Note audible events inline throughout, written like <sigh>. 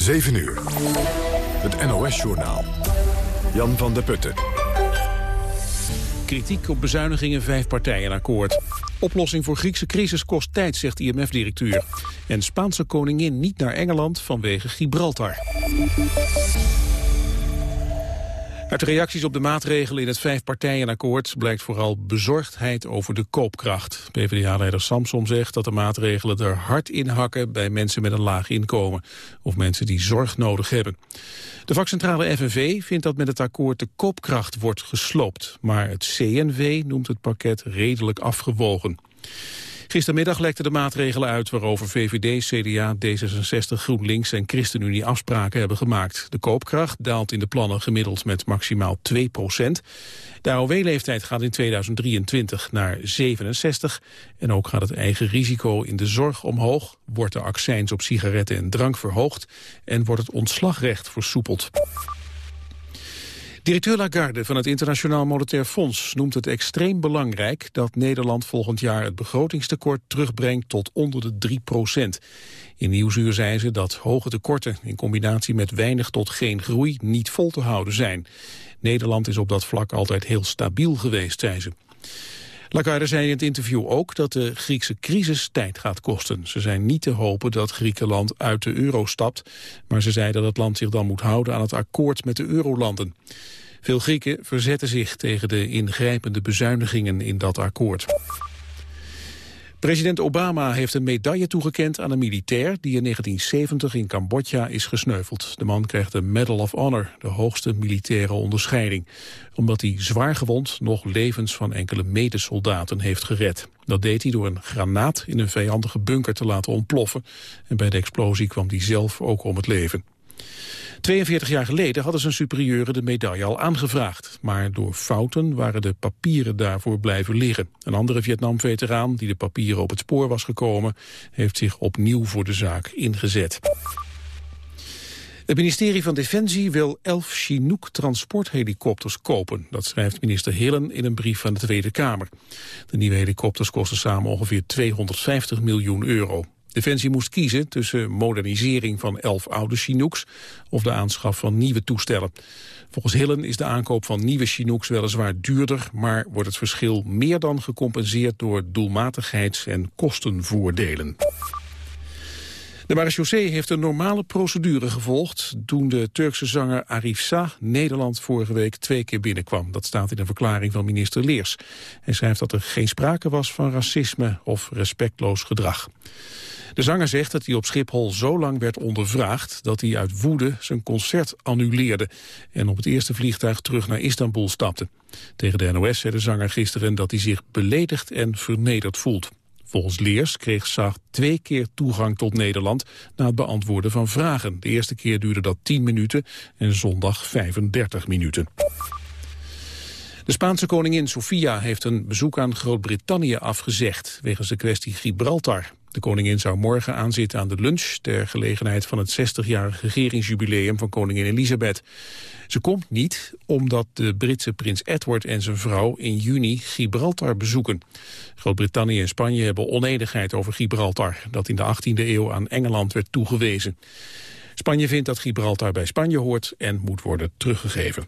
7 uur. Het NOS-journaal. Jan van der Putten. Kritiek op bezuinigingen vijf partijen akkoord. Oplossing voor Griekse crisis kost tijd, zegt IMF-directeur. En Spaanse koningin niet naar Engeland vanwege Gibraltar. Uit de reacties op de maatregelen in het vijfpartijenakkoord blijkt vooral bezorgdheid over de koopkracht. PvdA-leider Samsom zegt dat de maatregelen er hard in hakken bij mensen met een laag inkomen of mensen die zorg nodig hebben. De vakcentrale FNV vindt dat met het akkoord de koopkracht wordt gesloopt, maar het CNV noemt het pakket redelijk afgewogen. Gistermiddag lekten de maatregelen uit waarover VVD, CDA, D66, GroenLinks en ChristenUnie afspraken hebben gemaakt. De koopkracht daalt in de plannen gemiddeld met maximaal 2 procent. De AOW-leeftijd gaat in 2023 naar 67 en ook gaat het eigen risico in de zorg omhoog, wordt de accijns op sigaretten en drank verhoogd en wordt het ontslagrecht versoepeld. Directeur Lagarde van het Internationaal Monetair Fonds noemt het extreem belangrijk dat Nederland volgend jaar het begrotingstekort terugbrengt tot onder de 3 procent. In Nieuwsuur zei ze dat hoge tekorten in combinatie met weinig tot geen groei niet vol te houden zijn. Nederland is op dat vlak altijd heel stabiel geweest, zei ze. Lagarde zei in het interview ook dat de Griekse crisis tijd gaat kosten. Ze zijn niet te hopen dat Griekenland uit de euro stapt, maar ze zei dat het land zich dan moet houden aan het akkoord met de eurolanden. Veel Grieken verzetten zich tegen de ingrijpende bezuinigingen in dat akkoord. President Obama heeft een medaille toegekend aan een militair die in 1970 in Cambodja is gesneuveld. De man krijgt de Medal of Honor, de hoogste militaire onderscheiding, omdat hij zwaargewond nog levens van enkele medesoldaten heeft gered. Dat deed hij door een granaat in een vijandige bunker te laten ontploffen en bij de explosie kwam hij zelf ook om het leven. 42 jaar geleden hadden zijn superieuren de medaille al aangevraagd. Maar door fouten waren de papieren daarvoor blijven liggen. Een andere Vietnam-veteraan die de papieren op het spoor was gekomen... heeft zich opnieuw voor de zaak ingezet. Het ministerie van Defensie wil elf Chinook transporthelikopters kopen. Dat schrijft minister Hillen in een brief van de Tweede Kamer. De nieuwe helikopters kosten samen ongeveer 250 miljoen euro. Defensie moest kiezen tussen modernisering van elf oude Chinooks of de aanschaf van nieuwe toestellen. Volgens Hillen is de aankoop van nieuwe Chinooks weliswaar duurder, maar wordt het verschil meer dan gecompenseerd door doelmatigheids- en kostenvoordelen. De marechaussee heeft een normale procedure gevolgd toen de Turkse zanger Arif Sah Nederland vorige week twee keer binnenkwam. Dat staat in een verklaring van minister Leers. Hij schrijft dat er geen sprake was van racisme of respectloos gedrag. De zanger zegt dat hij op Schiphol zo lang werd ondervraagd... dat hij uit woede zijn concert annuleerde... en op het eerste vliegtuig terug naar Istanbul stapte. Tegen de NOS zei de zanger gisteren dat hij zich beledigd en vernederd voelt. Volgens Leers kreeg Saag twee keer toegang tot Nederland na het beantwoorden van vragen. De eerste keer duurde dat 10 minuten en zondag 35 minuten. De Spaanse koningin Sofia heeft een bezoek aan Groot-Brittannië afgezegd... wegens de kwestie Gibraltar. De koningin zou morgen aanzitten aan de lunch... ter gelegenheid van het 60-jarig regeringsjubileum van koningin Elisabeth. Ze komt niet omdat de Britse prins Edward en zijn vrouw... in juni Gibraltar bezoeken. Groot-Brittannië en Spanje hebben onenigheid over Gibraltar... dat in de 18e eeuw aan Engeland werd toegewezen. Spanje vindt dat Gibraltar bij Spanje hoort en moet worden teruggegeven.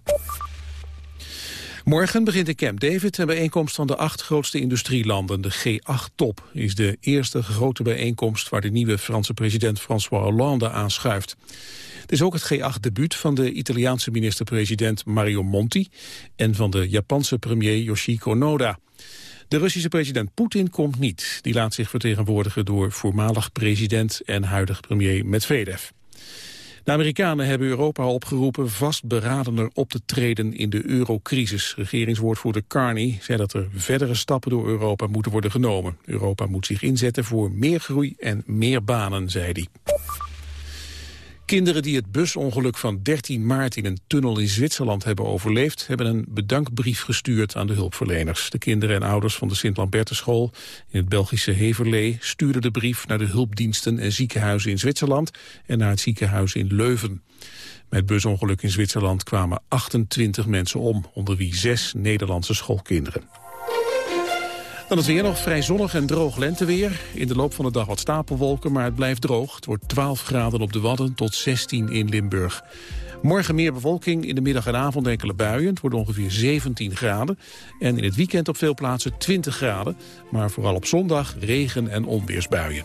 Morgen begint in Camp David een bijeenkomst van de acht grootste industrielanden. De G8-top is de eerste grote bijeenkomst waar de nieuwe Franse president François Hollande aanschuift. Het is ook het G8-debuut van de Italiaanse minister-president Mario Monti en van de Japanse premier Yoshiko Noda. De Russische president Poetin komt niet. Die laat zich vertegenwoordigen door voormalig president en huidig premier Medvedev. De Amerikanen hebben Europa opgeroepen vastberadener op te treden in de eurocrisis. Regeringswoordvoerder Carney zei dat er verdere stappen door Europa moeten worden genomen. Europa moet zich inzetten voor meer groei en meer banen, zei hij. Kinderen die het busongeluk van 13 maart in een tunnel in Zwitserland hebben overleefd, hebben een bedankbrief gestuurd aan de hulpverleners. De kinderen en ouders van de Sint-Lambertenschool in het Belgische Heverlee stuurden de brief naar de hulpdiensten en ziekenhuizen in Zwitserland en naar het ziekenhuis in Leuven. Met busongeluk in Zwitserland kwamen 28 mensen om, onder wie zes Nederlandse schoolkinderen. Dan het weer nog vrij zonnig en droog lenteweer. In de loop van de dag wat stapelwolken, maar het blijft droog. Het wordt 12 graden op de Wadden tot 16 in Limburg. Morgen meer bewolking, in de middag en avond enkele buien. Het wordt ongeveer 17 graden. En in het weekend op veel plaatsen 20 graden. Maar vooral op zondag regen- en onweersbuien.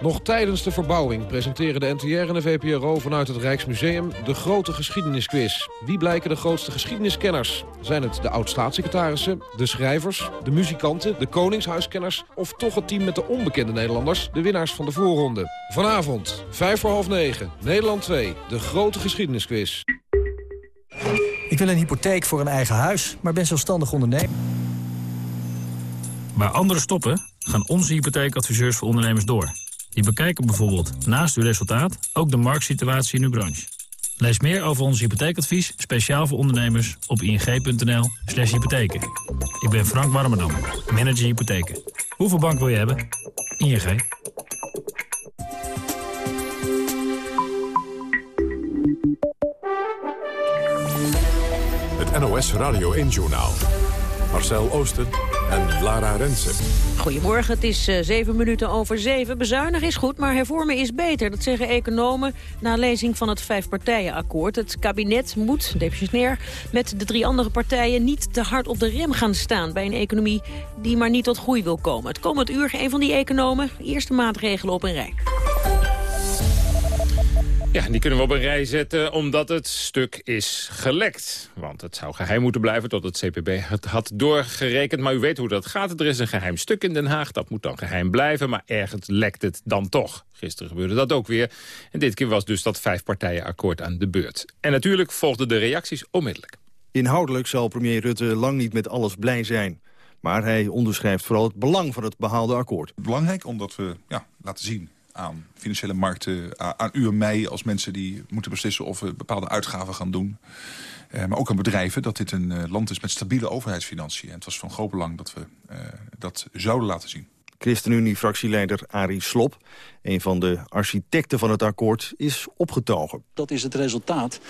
Nog tijdens de verbouwing presenteren de NTR en de VPRO vanuit het Rijksmuseum de grote geschiedenisquiz. Wie blijken de grootste geschiedeniskenners? Zijn het de oud-staatssecretarissen, de schrijvers, de muzikanten, de koningshuiskenners... of toch het team met de onbekende Nederlanders, de winnaars van de voorronde? Vanavond, vijf voor half negen, Nederland 2, de grote geschiedenisquiz. Ik wil een hypotheek voor een eigen huis, maar ben zelfstandig ondernemer. Waar anderen stoppen, gaan onze hypotheekadviseurs voor ondernemers door... Die bekijken bijvoorbeeld naast uw resultaat ook de marktsituatie in uw branche. Lees meer over ons hypotheekadvies, speciaal voor ondernemers, op ing.nl slash hypotheken. Ik ben Frank Warmerdam, manager hypotheken. Hoeveel bank wil je hebben? ING. Het NOS Radio 1 Journaal. Marcel Oosten en Lara Rensen. Goedemorgen, het is uh, zeven minuten over zeven. Bezuinigen is goed, maar hervormen is beter. Dat zeggen economen na lezing van het vijfpartijenakkoord. Het kabinet moet, demissionair, met de drie andere partijen... niet te hard op de rem gaan staan bij een economie die maar niet tot groei wil komen. Het komend uur, een van die economen, eerste maatregelen op een rij. Ja, die kunnen we op een rij zetten omdat het stuk is gelekt. Want het zou geheim moeten blijven tot het CPB het had doorgerekend. Maar u weet hoe dat gaat. Er is een geheim stuk in Den Haag. Dat moet dan geheim blijven, maar ergens lekt het dan toch. Gisteren gebeurde dat ook weer. En dit keer was dus dat vijfpartijenakkoord aan de beurt. En natuurlijk volgden de reacties onmiddellijk. Inhoudelijk zal premier Rutte lang niet met alles blij zijn. Maar hij onderschrijft vooral het belang van het behaalde akkoord. Belangrijk omdat we ja, laten zien aan financiële markten, aan u en mij als mensen die moeten beslissen of we bepaalde uitgaven gaan doen. Uh, maar ook aan bedrijven dat dit een uh, land is met stabiele overheidsfinanciën. En het was van groot belang dat we uh, dat zouden laten zien. ChristenUnie-fractieleider Arie Slop, een van de architecten van het akkoord, is opgetogen. Dat is het resultaat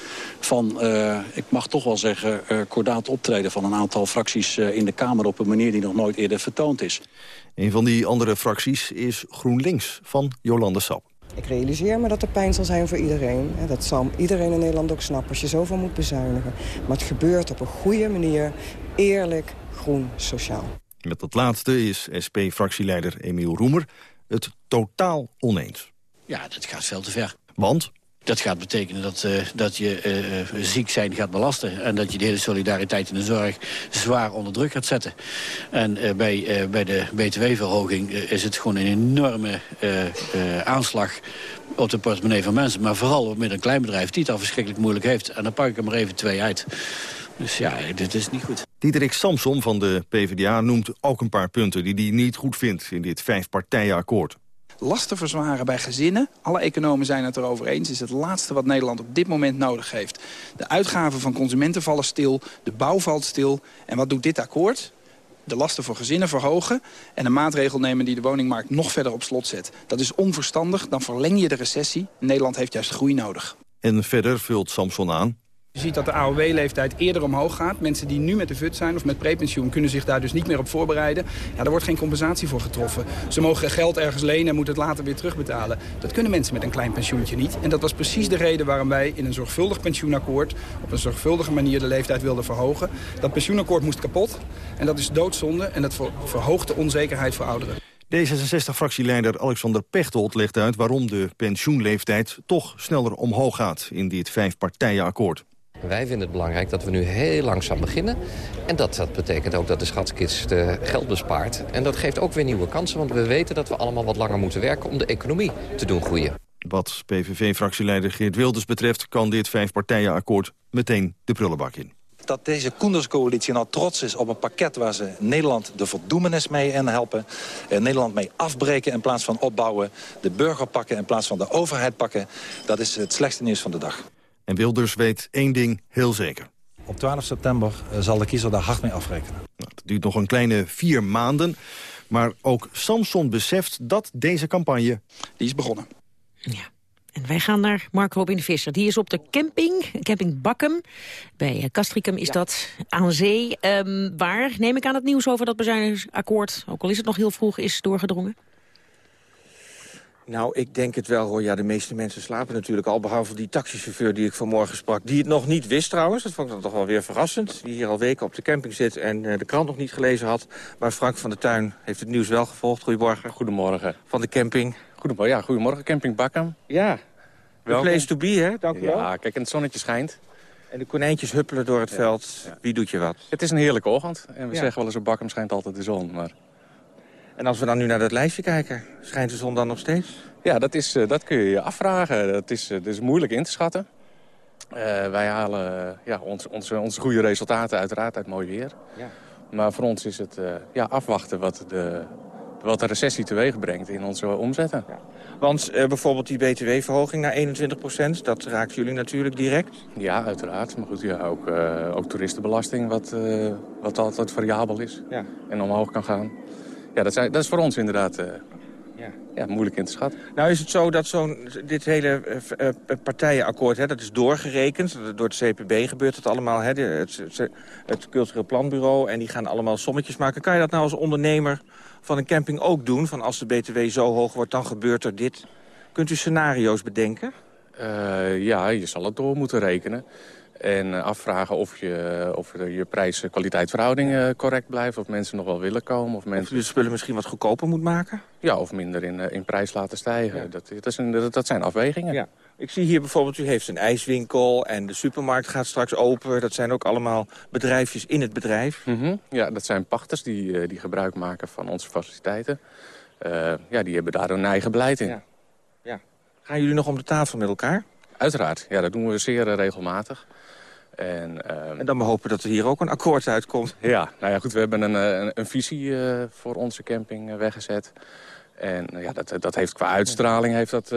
van, uh, ik mag toch wel zeggen, uh, kordaat optreden van een aantal fracties uh, in de Kamer op een manier die nog nooit eerder vertoond is. Een van die andere fracties is GroenLinks van Jolande Sap. Ik realiseer me dat er pijn zal zijn voor iedereen. Dat zal iedereen in Nederland ook snappen als je zoveel moet bezuinigen. Maar het gebeurt op een goede manier, eerlijk, groen, sociaal. Met dat laatste is SP-fractieleider Emiel Roemer het totaal oneens. Ja, dat gaat veel te ver. Want? Dat gaat betekenen dat, uh, dat je uh, ziek zijn gaat belasten. En dat je de hele solidariteit in de zorg zwaar onder druk gaat zetten. En uh, bij, bij de btw-verhoging is het gewoon een enorme aanslag op de portemonnee van mensen. Maar vooral met een klein bedrijf die het al verschrikkelijk moeilijk heeft. En dan pak ik er maar even twee uit. Dus ja, dit is niet goed. Diederik Samsom van de PvdA noemt ook een paar punten die hij niet goed vindt in dit vijfpartijenakkoord. Lasten verzwaren bij gezinnen, alle economen zijn het erover eens... is het laatste wat Nederland op dit moment nodig heeft. De uitgaven van consumenten vallen stil, de bouw valt stil. En wat doet dit akkoord? de lasten voor gezinnen verhogen... en een maatregel nemen die de woningmarkt nog verder op slot zet. Dat is onverstandig, dan verleng je de recessie. Nederland heeft juist groei nodig. En verder vult Samson aan. Je ziet dat de AOW-leeftijd eerder omhoog gaat. Mensen die nu met de VUT zijn of met prepensioen kunnen zich daar dus niet meer op voorbereiden. Ja, daar wordt geen compensatie voor getroffen. Ze mogen geld ergens lenen en moeten het later weer terugbetalen. Dat kunnen mensen met een klein pensioentje niet. En dat was precies de reden waarom wij in een zorgvuldig pensioenakkoord... op een zorgvuldige manier de leeftijd wilden verhogen. Dat pensioenakkoord moest kapot. En dat is doodzonde en dat verhoogt de onzekerheid voor ouderen. D66-fractieleider Alexander Pechtold legt uit waarom de pensioenleeftijd toch sneller omhoog gaat in dit vijfpartijenakkoord. Wij vinden het belangrijk dat we nu heel langzaam beginnen. En dat, dat betekent ook dat de schatkist uh, geld bespaart. En dat geeft ook weer nieuwe kansen, want we weten dat we allemaal wat langer moeten werken... om de economie te doen groeien. Wat PVV-fractieleider Geert Wilders betreft... kan dit vijfpartijenakkoord meteen de prullenbak in. dat deze Koenderscoalitie nou trots is op een pakket... waar ze Nederland de verdoemenis mee in helpen. Eh, Nederland mee afbreken in plaats van opbouwen. De burger pakken in plaats van de overheid pakken. Dat is het slechtste nieuws van de dag. En Wilders weet één ding heel zeker. Op 12 september eh, zal de kiezer daar hard mee afrekenen. Nou, het duurt nog een kleine vier maanden. Maar ook Samson beseft dat deze campagne... Die is begonnen. Ja. En wij gaan naar Mark Robin Visser. Die is op de camping, camping Bakkum. Bij eh, Castricum is dat aan zee. Ehm, waar, neem ik aan het nieuws over dat bezuinigingsakkoord... ook al is het nog heel vroeg, is doorgedrongen? Nou, ik denk het wel hoor. Ja, de meeste mensen slapen natuurlijk al. Behalve die taxichauffeur die ik vanmorgen sprak. Die het nog niet wist trouwens. Dat vond ik dan toch wel weer verrassend. Die hier al weken op de camping zit en uh, de krant nog niet gelezen had. Maar Frank van der Tuin heeft het nieuws wel gevolgd. Goedemorgen. Goedemorgen. Van de camping. Goedemorgen, ja, goedemorgen. Camping Bakken. Ja. The Welkom. place to be, hè? Dank u wel. Ja, kijk, en het zonnetje schijnt. En de konijntjes huppelen door het veld. Wie doet je wat? Het is een heerlijke ochtend. En we Ja. zeggen wel eens op Bakken schijnt altijd de zon. Maar... En als we dan nu naar dat lijstje kijken, schijnt de zon dan nog steeds? Ja, dat, is, eh, dat kun je je afvragen. Dat is, eh, dat is moeilijk in te schatten. Eh, wij halen ja, ons, onze, onze goede resultaten uiteraard uit mooi weer. Ja. Maar voor ons is het ja, afwachten wat de, wat de recessie teweeg brengt in onze omzetten. Want eh, bijvoorbeeld die btw-verhoging naar 21 procent, dat raakt jullie natuurlijk direct. Ja, uiteraard. Maar goed, ja, ook, ook toeristenbelasting, wat, wat altijd variabel is Ja. en omhoog kan gaan. Ja, dat, zijn, dat is voor ons inderdaad eh, Ja. ja, moeilijk in te schatten. Nou is het zo dat zo'n dit hele eh, eh, partijenakkoord, hè, dat is doorgerekend. Door het CPB gebeurt het allemaal, hè, het, het, het Cultureel Planbureau. En die gaan allemaal sommetjes maken. Kan je dat nou als ondernemer van een camping ook doen? Van als de BTW zo hoog wordt, dan gebeurt er dit. Kunt u scenario's bedenken? Ja, je zal het door moeten rekenen. En eh, afvragen of je, of je, je prijs-kwaliteit-verhouding eh, correct blijft. Of mensen nog wel willen komen. Of Of mensen de spullen misschien wat goedkoper moet maken? ja, of minder in, eh, in prijs laten stijgen. Dat, dat, is een, dat, dat zijn afwegingen. Ja. Ik zie hier bijvoorbeeld, u heeft een ijswinkel en de supermarkt gaat straks open. Dat zijn ook allemaal bedrijfjes in het bedrijf. Mhm. Ja, dat zijn pachters die, die gebruik maken van onze faciliteiten. Ja, die hebben daar hun eigen beleid in. Ja. Ja. Gaan jullie nog om de tafel met elkaar? Uiteraard, ja, dat doen we zeer regelmatig. En, ehm, En dan maar hopen dat er hier ook een akkoord uitkomt. <laughs> Ja, nou ja, goed, we hebben een, eh, een, een visie eh, voor onze camping eh, weggezet. En ja, dat, dat heeft qua uitstraling heeft dat,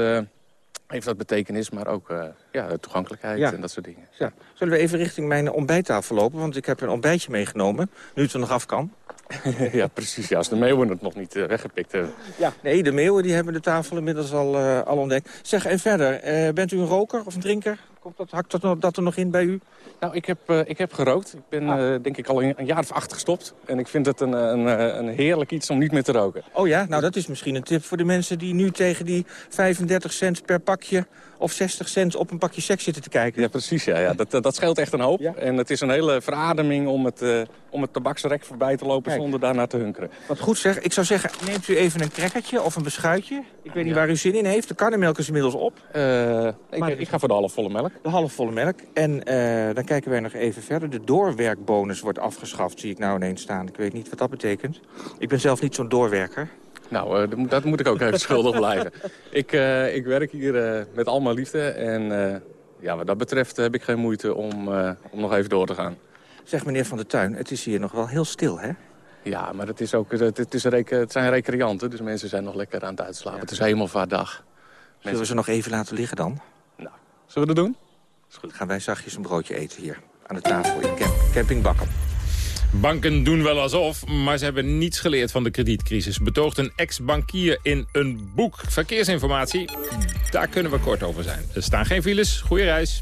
heeft dat betekenis, maar ook ja, toegankelijkheid Ja. en dat soort dingen. Ja. Zullen we even richting mijn ontbijttafel lopen? Want ik heb een ontbijtje meegenomen, nu het er nog af kan. <laughs> ja, precies. Ja, als de meeuwen het nog niet weggepikt hebben. Ja. Nee, de meeuwen die hebben de tafel inmiddels al, al ontdekt. Zeg, en verder, bent u een roker of een drinker? Komt dat, hakt dat, nog- dat er nog in bij u? Nou, ik heb, eh, ik heb gerookt. Ik ben eh, denk ik al een, een jaar of acht gestopt. En ik vind het een, een, eh, een heerlijk iets om niet meer te roken. Oh ja, nou dat is misschien een tip voor de mensen die nu tegen die 35 cent per pakje... of 60 cent op een pakje seks zitten te kijken. Ja, precies. Ja, ja. Dat, dat scheelt echt een hoop. En het is een hele verademing om het, eh, om het tabaksrek voorbij te lopen Kijk. zonder daarna te hunkeren. Wat goed zeg. Ik zou zeggen, neemt u even een crackertje of een beschuitje. Ik weet niet waar u zin in heeft. De karnemelk is inmiddels op. Eh, ik, ik ga voor de halfvolle melk. De halfvolle melk. En eh, dan kijken wij nog even verder. De doorwerkbonus wordt afgeschaft, zie ik nou ineens staan. Ik weet niet wat dat betekent. Ik ben zelf niet zo'n doorwerker. Nou, eh, dat moet- ik ook even <laughs> schuldig blijven. Ik, eh, ik werk hier eh, met al mijn liefde. En eh, ja, wat dat betreft heb ik geen moeite om, eh, om nog even door te gaan. Zeg meneer Van der Tuin, het is hier nog wel heel stil, hè? Ja, maar het, is ook, het, het, is rec- het zijn recreanten, dus mensen zijn nog lekker aan het uitslapen. Het is hemelvaartdag. Zullen we ze nog even laten liggen dan? Zullen we dat doen? Is goed. Gaan wij zachtjes een broodje eten hier aan de tafel in camp, Camping Bakken. Banken doen wel alsof, maar ze hebben niets geleerd van de kredietcrisis. Betoogt een ex-bankier in een boek. Verkeersinformatie, daar kunnen we kort over zijn. Er staan geen files, goede reis.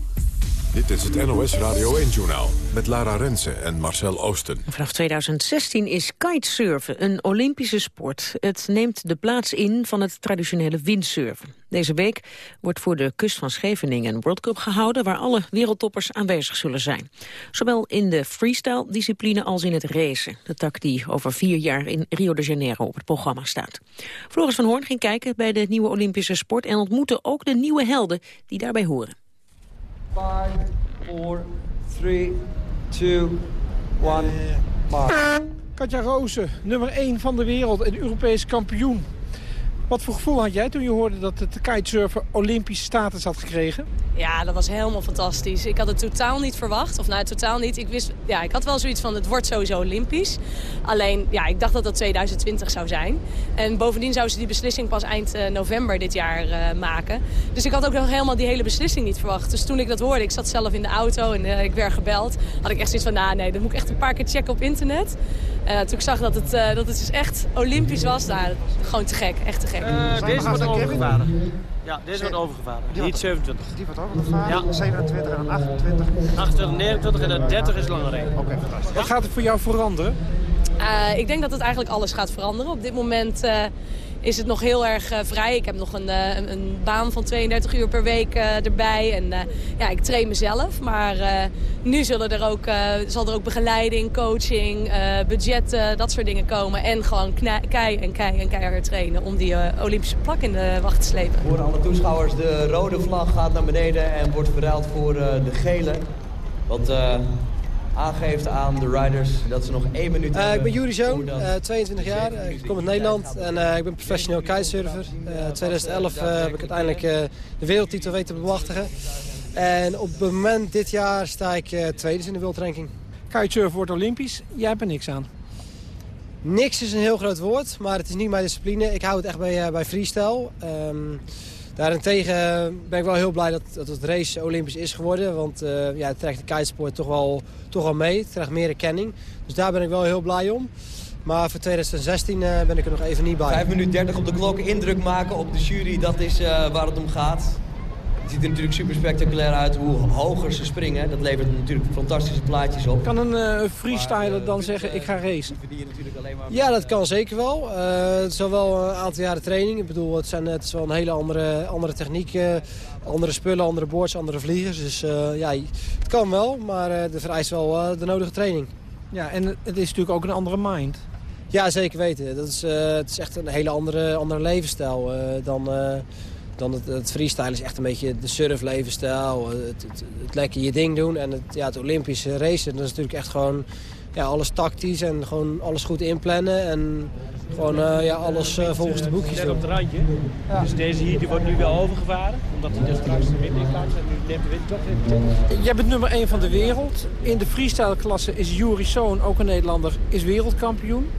Dit is het NOS Radio 1-journaal met Lara Rensen en Marcel Oosten. Vanaf 2016 is kitesurfen een Olympische sport. Het neemt de plaats in van het traditionele windsurfen. Deze week wordt voor de kust van Scheveningen een World Cup gehouden... waar alle wereldtoppers aanwezig zullen zijn. Zowel in de freestyle-discipline als in het racen. De tak die over vier jaar in Rio de Janeiro op het programma staat. Floris van Hoorn ging kijken bij de nieuwe Olympische sport... en ontmoette ook de nieuwe helden die daarbij horen. 5, 4, 3, 2, 1, mark. Katja Rozen, nummer 1 van de wereld en Europees kampioen. Wat voor gevoel had jij toen je hoorde dat het kitesurfen Olympische status had gekregen? Ja, dat was helemaal fantastisch. Ik had het totaal niet verwacht. Of nou, totaal niet. Ik, wist, ja, ik had wel zoiets van, het wordt sowieso Olympisch. Alleen, ja, ik dacht dat dat 2020 zou zijn. En bovendien zouden ze die beslissing pas eind uh, november dit jaar uh, maken. Dus ik had ook nog helemaal die hele beslissing niet verwacht. Dus toen ik dat hoorde, ik zat zelf in de auto en uh, ik werd gebeld. Had ik echt zoiets van, nou nee, dat moet ik echt een paar keer checken op internet. toen ik zag dat het, dat het dus echt Olympisch was, nou, gewoon te gek. Echt te gek. Deze wordt overgevaren. Ja, deze wordt overgevaren. Die niet 27. Die wordt overgevaren? Ja. 27 en 28? 28, 29 en 30 is langer Oké, okay, fantastisch. Wat gaat er voor jou veranderen? Uh, ik denk dat het eigenlijk alles gaat veranderen. Op dit moment uh, is het nog heel erg uh, vrij. Ik heb nog een, een, een, baan van 32 uur per week erbij. En ja, ik train mezelf. Maar nu zullen er ook, zal er ook begeleiding, coaching, budgetten, dat soort dingen komen. En gewoon kei en kei en keihard trainen om die Olympische plak in de wacht te slepen. Voor alle toeschouwers, de rode vlag gaat naar beneden en wordt verruild voor de gele. Wat aangeeft aan de riders dat ze nog één minuut uh, Ik ben Juri Zoon, uh, 22 jaar. Uh, ik kom uit Nederland en uh, ik ben professioneel kitesurfer. In 2011 heb ik uiteindelijk de wereldtitel weten te bemachtigen. En op het moment dit jaar sta ik tweede in de wereldranking. Kitesurfen wordt olympisch, jij hebt er niks aan. Niks is een heel groot woord, maar het is niet mijn discipline. Ik hou het echt bij, bij freestyle. Um, Daarentegen ben ik wel heel blij dat, dat het race olympisch is geworden. Want uh, ja, het trekt de kitesport toch wel, toch wel mee. Het krijgt meer erkenning. Dus daar ben ik wel heel blij om. Maar voor 2016 uh, ben ik er nog even niet bij. 5 minuten 30 op de klok, indruk maken op de jury. Dat is uh, waar het om gaat. Het ziet er natuurlijk super spectaculair uit hoe hoger ze springen. Dat levert natuurlijk fantastische plaatjes op. Kan een uh, freestyler dan zeggen, ik ga racen? Ja, dat kan zeker wel. Uh, het is wel een aantal jaren training. Ik bedoel, het, zijn, het is wel een hele andere, andere techniek. Uh, andere spullen, andere boards, andere vliegers. Dus ja, het kan wel, maar er vereist wel de nodige training. Ja, en het is natuurlijk ook een andere mind. Ja, zeker weten. Dat is, het is echt een hele andere, andere levensstijl dan dan het, het freestyle is echt een beetje de surflevensstijl. Het, het, het, lekker je ding doen. En het, ja, het Olympische racen, dat is natuurlijk echt gewoon ja, alles tactisch en gewoon alles goed inplannen. En gewoon uh, ja, alles uh, volgens de boekjes doen. op het randje. Ja. Dus deze hier die wordt nu wel overgevaren. Omdat hij dus straks de wind in gaat. En nu neemt de wind toch in. Jij bent nummer 1 van de wereld. In de freestyle klasse is Juri Soon, ook een Nederlander, is wereldkampioen.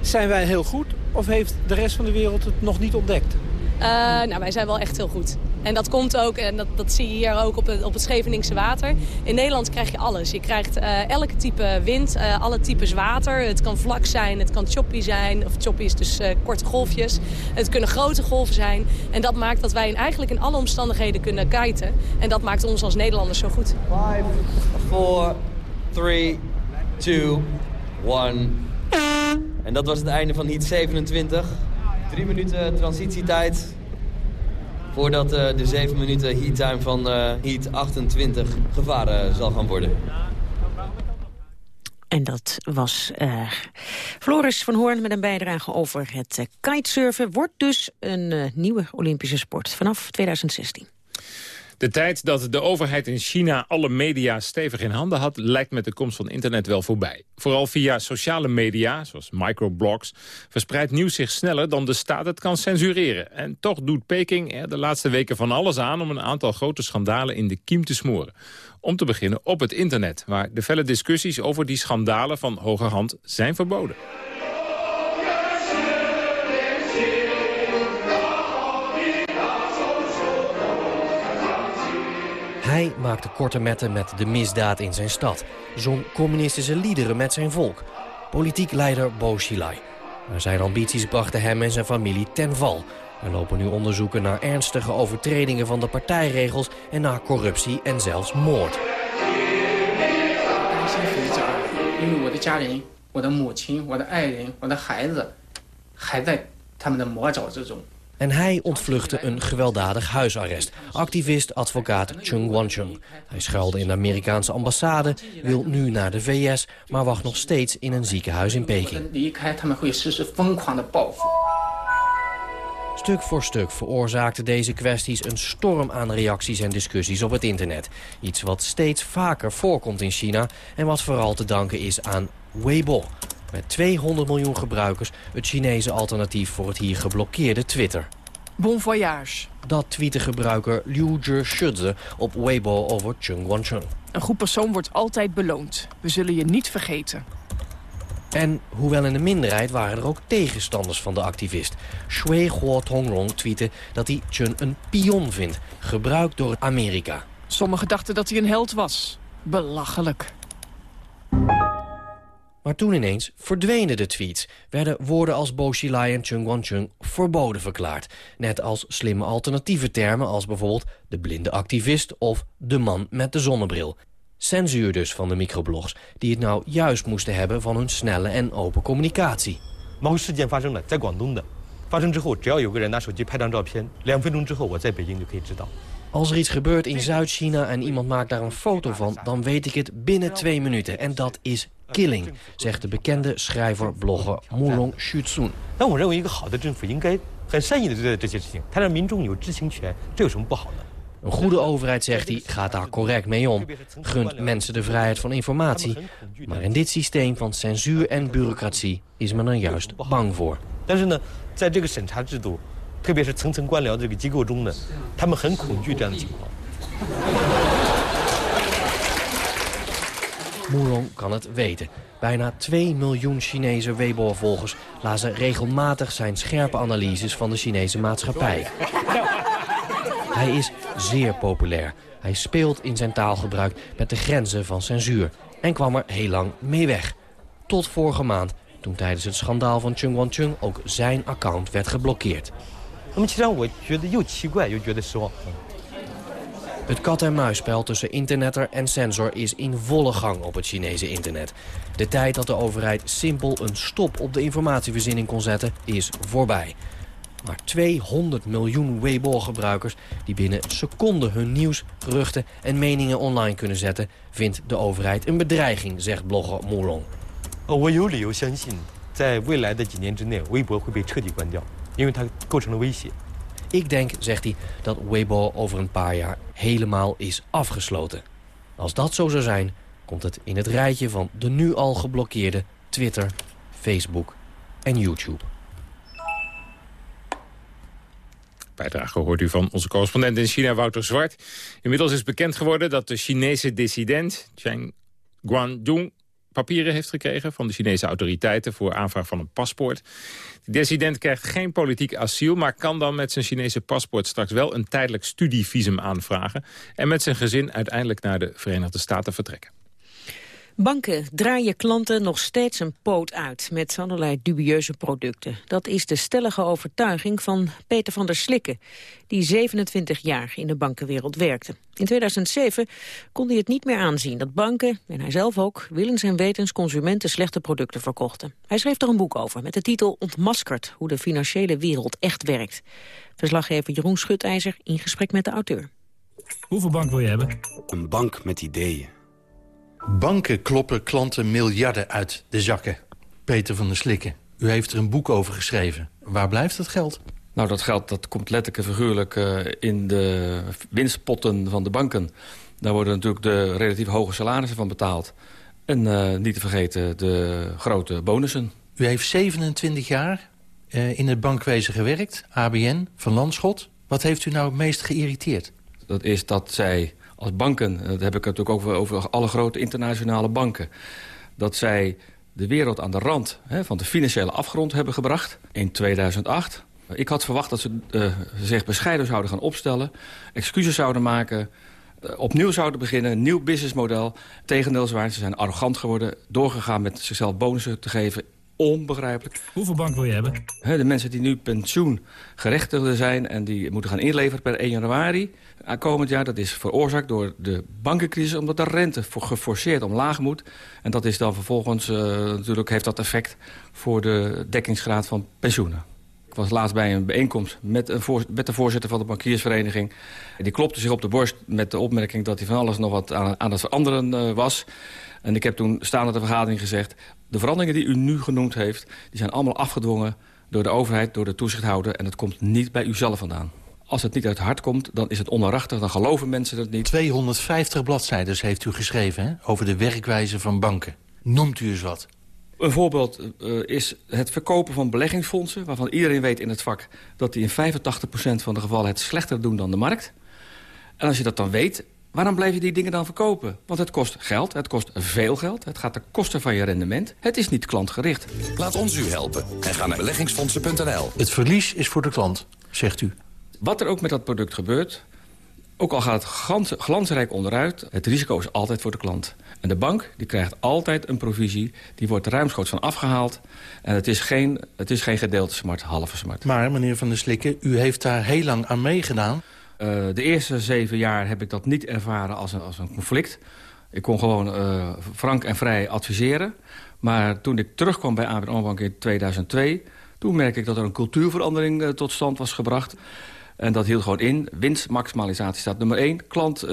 Zijn wij heel goed of heeft de rest van de wereld het nog niet ontdekt? Uh, nou, wij zijn wel echt heel goed. En dat komt ook, en dat, dat zie je hier ook op het, op het Scheveningse water. In Nederland krijg je alles. Je krijgt uh, elke type wind, uh, alle types water. Het kan vlak zijn, het kan choppy zijn. Of choppy is dus korte golfjes. Het kunnen grote golven zijn. En dat maakt dat wij eigenlijk in alle omstandigheden kunnen kiten. En dat maakt ons als Nederlanders zo goed. 5, 4, 3, 2, 1. En dat was het einde van heat 27. Drie minuten transitietijd voordat uh, de zeven minuten heat time van uh, heat 28 gevaren zal gaan worden. En dat was uh, Floris van Hoorn met een bijdrage over het kitesurfen. Wordt dus een nieuwe Olympische sport vanaf 2016. De tijd dat de overheid in China alle media stevig in handen had... lijkt met de komst van internet wel voorbij. Vooral via sociale media, zoals microblogs... verspreidt nieuws zich sneller dan de staat het kan censureren. En toch doet Peking de laatste weken van alles aan... om een aantal grote schandalen in de kiem te smoren. Om te beginnen op het internet... waar de felle discussies over die schandalen van hogerhand zijn verboden. Hij maakte korte metten met de misdaad in zijn stad. Zong communistische liederen met zijn volk. Politiek leider Bo Xilai. Maar zijn ambities brachten hem en zijn familie ten val. Er lopen nu onderzoeken naar ernstige overtredingen van de partijregels... en naar corruptie en zelfs moord. En hij ontvluchtte een gewelddadig huisarrest. Activist, advocaat Chung Won-chung. Hij schuilde in de Amerikaanse ambassade, wil nu naar de VS... maar wacht nog steeds in een ziekenhuis in Peking. Stuk voor stuk veroorzaakte deze kwesties een storm aan reacties en discussies op het internet. Iets wat steeds vaker voorkomt in China en wat vooral te danken is aan Weibo, met 200 miljoen gebruikers het Chinese alternatief voor het hier geblokkeerde Twitter. Bon voyage. Dat tweette gebruiker Liu Zhe op Weibo over Chung Guangcheng. Een goed persoon wordt altijd beloond. We zullen je niet vergeten. En hoewel in de minderheid waren er ook tegenstanders van de activist. Shui Huo Tonglong tweette dat hij Chun een pion vindt, gebruikt door Amerika. Sommigen dachten dat hij een held was. Belachelijk. Maar toen ineens verdwenen de tweets. Werden woorden als Bo Xilai en Chung Guangcheng verboden verklaard. Net als slimme alternatieve termen als bijvoorbeeld de blinde activist of de man met de zonnebril. Censuur dus van de microblogs, die het nou juist moesten hebben van hun snelle en open communicatie. Als er iets gebeurt in Zuid-China en iemand maakt daar een foto van... dan weet ik het binnen twee minuten. En dat is killing, zegt de bekende schrijver-blogger Mulong Xuzun. Een goede overheid, zegt hij, gaat daar correct mee om. Gunt mensen de vrijheid van informatie. Maar in dit systeem van censuur en bureaucratie is men er juist bang voor. 特别是层层官僚这个机构中呢，他们很恐惧这样的情况。Moulon kan het weten. Bijna 2 miljoen Chinese Weibo-volgers lazen regelmatig zijn scherpe analyses van de Chinese maatschappij. Hij is zeer populair. Hij speelt in zijn taalgebruik met de grenzen van censuur. En kwam er heel lang mee weg. Tot vorige maand, toen tijdens het schandaal van Chung Wan-chung ook zijn account werd geblokkeerd. Het kat-en-muisspel tussen internetter en censor is in volle gang op het Chinese internet. De tijd dat de overheid simpel een stop op de informatievoorziening kon zetten is voorbij. Maar 200 miljoen Weibo-gebruikers die binnen seconden hun nieuws, geruchten en meningen online kunnen zetten... vindt de overheid een bedreiging, zegt blogger Moulong. 我有理由相信，在未来的几年之内，微博会被彻底关掉。 因为它构成了威胁. Ik denk, zegt hij, dat Weibo over een paar jaar helemaal is afgesloten. Als dat zo zou zijn, komt het in het rijtje van de nu al geblokkeerde Twitter, Facebook en YouTube. Bijdrage hoort u van onze correspondent in China, Wouter Zwart. Inmiddels is bekend geworden dat de Chinese dissident Cheng Guangdong papieren heeft gekregen van de Chinese autoriteiten voor aanvraag van een paspoort. De dissident krijgt geen politiek asiel, maar kan dan met zijn Chinese paspoort straks wel een tijdelijk studievisum aanvragen en met zijn gezin uiteindelijk naar de Verenigde Staten vertrekken. Banken draaien klanten nog steeds een poot uit met allerlei dubieuze producten. Dat is de stellige overtuiging van Peter van der Slikken, die 27 jaar in de bankenwereld werkte. In 2007 kon hij het niet meer aanzien dat banken, en hij zelf ook, willens en wetens consumenten slechte producten verkochten. Hij schreef er een boek over met de titel Ontmaskerd, hoe de financiële wereld echt werkt. Verslaggever Jeroen Schutijzer in gesprek met de auteur. Hoeveel bank wil je hebben? Een bank met ideeën Banken kloppen klanten miljarden uit de zakken. Peter van der Slikken, u heeft er een boek over geschreven. Waar blijft dat geld? Nou, dat geld dat komt letterlijk en figuurlijk uh, in de winstpotten van de banken. Daar worden natuurlijk de relatief hoge salarissen van betaald. En uh, niet te vergeten de grote bonussen. U heeft 27 jaar uh, in het bankwezen gewerkt, ABN, van Landschot. Wat heeft u nou het meest geïrriteerd? Dat is dat zij als banken, dat heb ik natuurlijk ook over alle grote internationale banken... dat zij de wereld aan de rand hè, van de financiële afgrond hebben gebracht in 2008. Ik had verwacht dat ze uh, zich bescheiden zouden gaan opstellen... excuses zouden maken, uh, opnieuw zouden beginnen, nieuw businessmodel. Tegendeel zwaar, ze zijn arrogant geworden, doorgegaan met zichzelf bonussen te geven onbegrijpelijk. Hoeveel bank wil je hebben? de mensen die nu pensioengerechtigden zijn... en die moeten gaan inleveren per 1 januari komend jaar... dat is veroorzaakt door de bankencrisis... omdat de rente geforceerd omlaag moet. En dat is dan vervolgens... Uh, natuurlijk heeft dat effect voor de dekkingsgraad van pensioenen. Ik was laatst bij een bijeenkomst met, een voor, met de voorzitter van de bankiersvereniging. Die klopte zich op de borst met de opmerking... dat hij van alles nog wat aan, aan het veranderen uh, was... En ik heb toen staande de vergadering gezegd... de veranderingen die u nu genoemd heeft... die zijn allemaal afgedwongen door de overheid, door de toezichthouder... en het komt niet bij u zelf vandaan. Als het niet uit het hart komt, dan is het onwaarachtig. Dan geloven mensen het niet. 250 bladzijden heeft u geschreven hè? over de werkwijze van banken. Noemt u eens wat? Een voorbeeld uh, is het verkopen van beleggingsfondsen... waarvan iedereen weet in het vak dat die in 85% van de gevallen het slechter doen dan de markt. En als je dat dan weet, waarom blijf je die dingen dan verkopen? Want het kost geld, het kost veel geld, het gaat de kosten van je rendement. Het is niet klantgericht. Laat ons u helpen en ga naar beleggingsfondsen.nl. Het verlies is voor de klant, zegt u. Wat er ook met dat product gebeurt... ook al gaat het glansrijk onderuit... het risico is altijd voor de klant. En de bank die krijgt altijd een provisie. Die wordt ruimschoots van afgehaald. En het is geen, het is geen gedeelte smart, halve smart. Maar, meneer Van der Slikken, u heeft daar heel lang aan meegedaan. Uh, de eerste zeven jaar heb ik dat niet ervaren als een, als een conflict. Ik kon gewoon uh, frank en vrij adviseren. Maar toen ik terugkwam bij ABN Bank in 2002... toen merkte ik dat er een cultuurverandering uh, tot stand was gebracht. En dat hield gewoon in. Winstmaximalisatie staat nummer één. Klant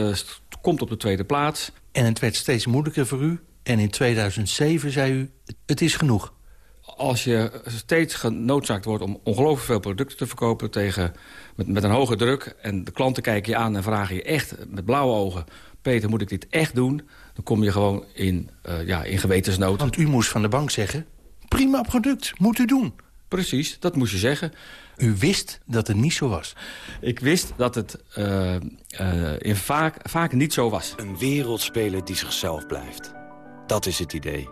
komt op de tweede plaats. En het werd steeds moeilijker voor u. En in 2007 zei u, het is genoeg. Als je steeds genoodzaakt wordt om ongelooflijk veel producten te verkopen... Tegen, met, met een hoge druk en de klanten kijken je aan en vragen je echt met blauwe ogen... Peter, moet ik dit echt doen? Dan kom je gewoon in, uh, ja, in gewetensnood. Want u moest van de bank zeggen, prima product, moet u doen. Precies, dat moest je zeggen. U wist dat het niet zo was? Ik wist dat het uh, uh, in vaak, vaak niet zo was. Een wereldspeler die zichzelf blijft. Dat is het idee.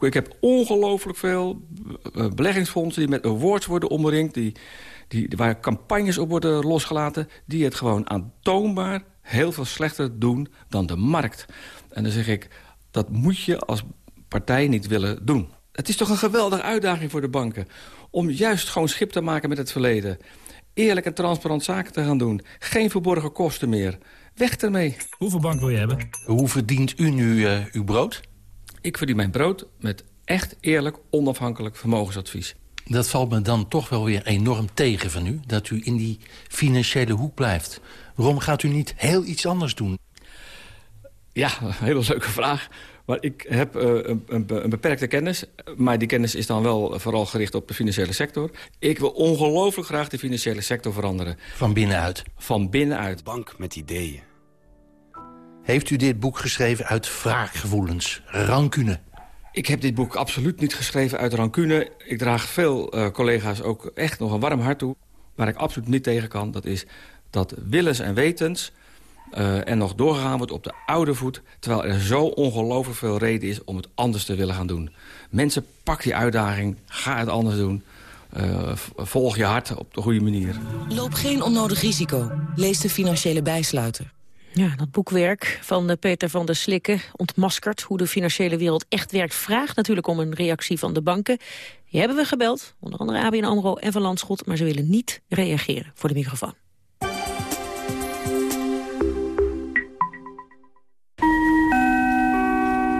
Ik heb ongelooflijk veel uh, beleggingsfondsen die met awards worden omringd... Die, die, waar campagnes op worden losgelaten... die het gewoon aantoonbaar heel veel slechter doen dan de markt. En dan zeg ik, dat moet je als partij niet willen doen. Het is toch een geweldige uitdaging voor de banken om juist gewoon schip te maken met het verleden. Eerlijk en transparant zaken te gaan doen. Geen verborgen kosten meer. Weg ermee. Hoeveel bank wil je hebben? Hoe verdient u nu uh, uw brood? Ik verdien mijn brood met echt eerlijk, onafhankelijk vermogensadvies. Dat valt me dan toch wel weer enorm tegen van u... dat u in die financiële hoek blijft. Waarom gaat u niet heel iets anders doen? Ja, een hele leuke vraag. Maar ik heb uh, een, een, een, beperkte kennis. Maar die kennis is dan wel vooral gericht op de financiële sector. Ik wil ongelooflijk graag de financiële sector veranderen. Van binnenuit? Van binnenuit. Bank met ideeën. Heeft u dit boek geschreven uit wraakgevoelens, rancune? Ik heb dit boek absoluut niet geschreven uit rancune. Ik draag veel uh, collega's ook echt nog een warm hart toe. Waar ik absoluut niet tegen kan, dat is dat willens en wetens uh, en nog doorgegaan wordt op de oude voet... terwijl er zo ongelooflijk veel reden is om het anders te willen gaan doen. Mensen, pak die uitdaging, ga het anders doen. Uh, volg je hart op de goede manier. Loop geen onnodig risico. Lees de financiële bijsluiter. Ja, dat boekwerk van Peter van der Slikken ontmaskert hoe de financiële wereld echt werkt. Vraagt natuurlijk om een reactie van de banken. Die hebben we gebeld, onder andere ABN AMRO en Van Landschot... maar ze willen niet reageren voor de microfoon.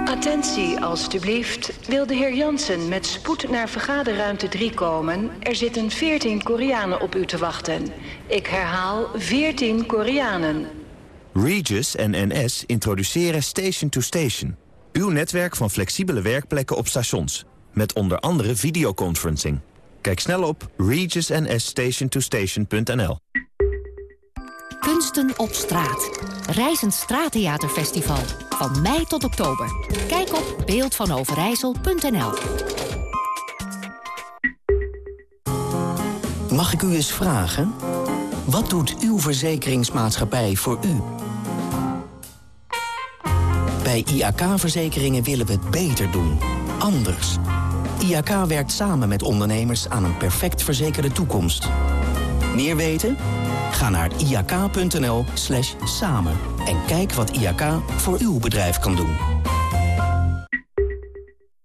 Attentie, alstublieft. Wil de heer Jansen met spoed naar vergaderruimte 3 komen? Er zitten 14 Koreanen op u te wachten. Ik herhaal 14 Koreanen. Regis en NS introduceren Station to Station. Uw netwerk van flexibele werkplekken op stations. Met onder andere videoconferencing. Kijk snel op regisnsstationtostation.nl Kunsten op straat. Reizend Straattheaterfestival. Van mei tot oktober. Kijk op beeldvanoverijssel.nl Mag ik u eens vragen? Wat doet uw verzekeringsmaatschappij voor u? Bij IAK-verzekeringen willen we het beter doen. Anders. IAK werkt samen met ondernemers aan een perfect verzekerde toekomst. Meer weten? Ga naar iak.nl slash samen en kijk wat IAK voor uw bedrijf kan doen.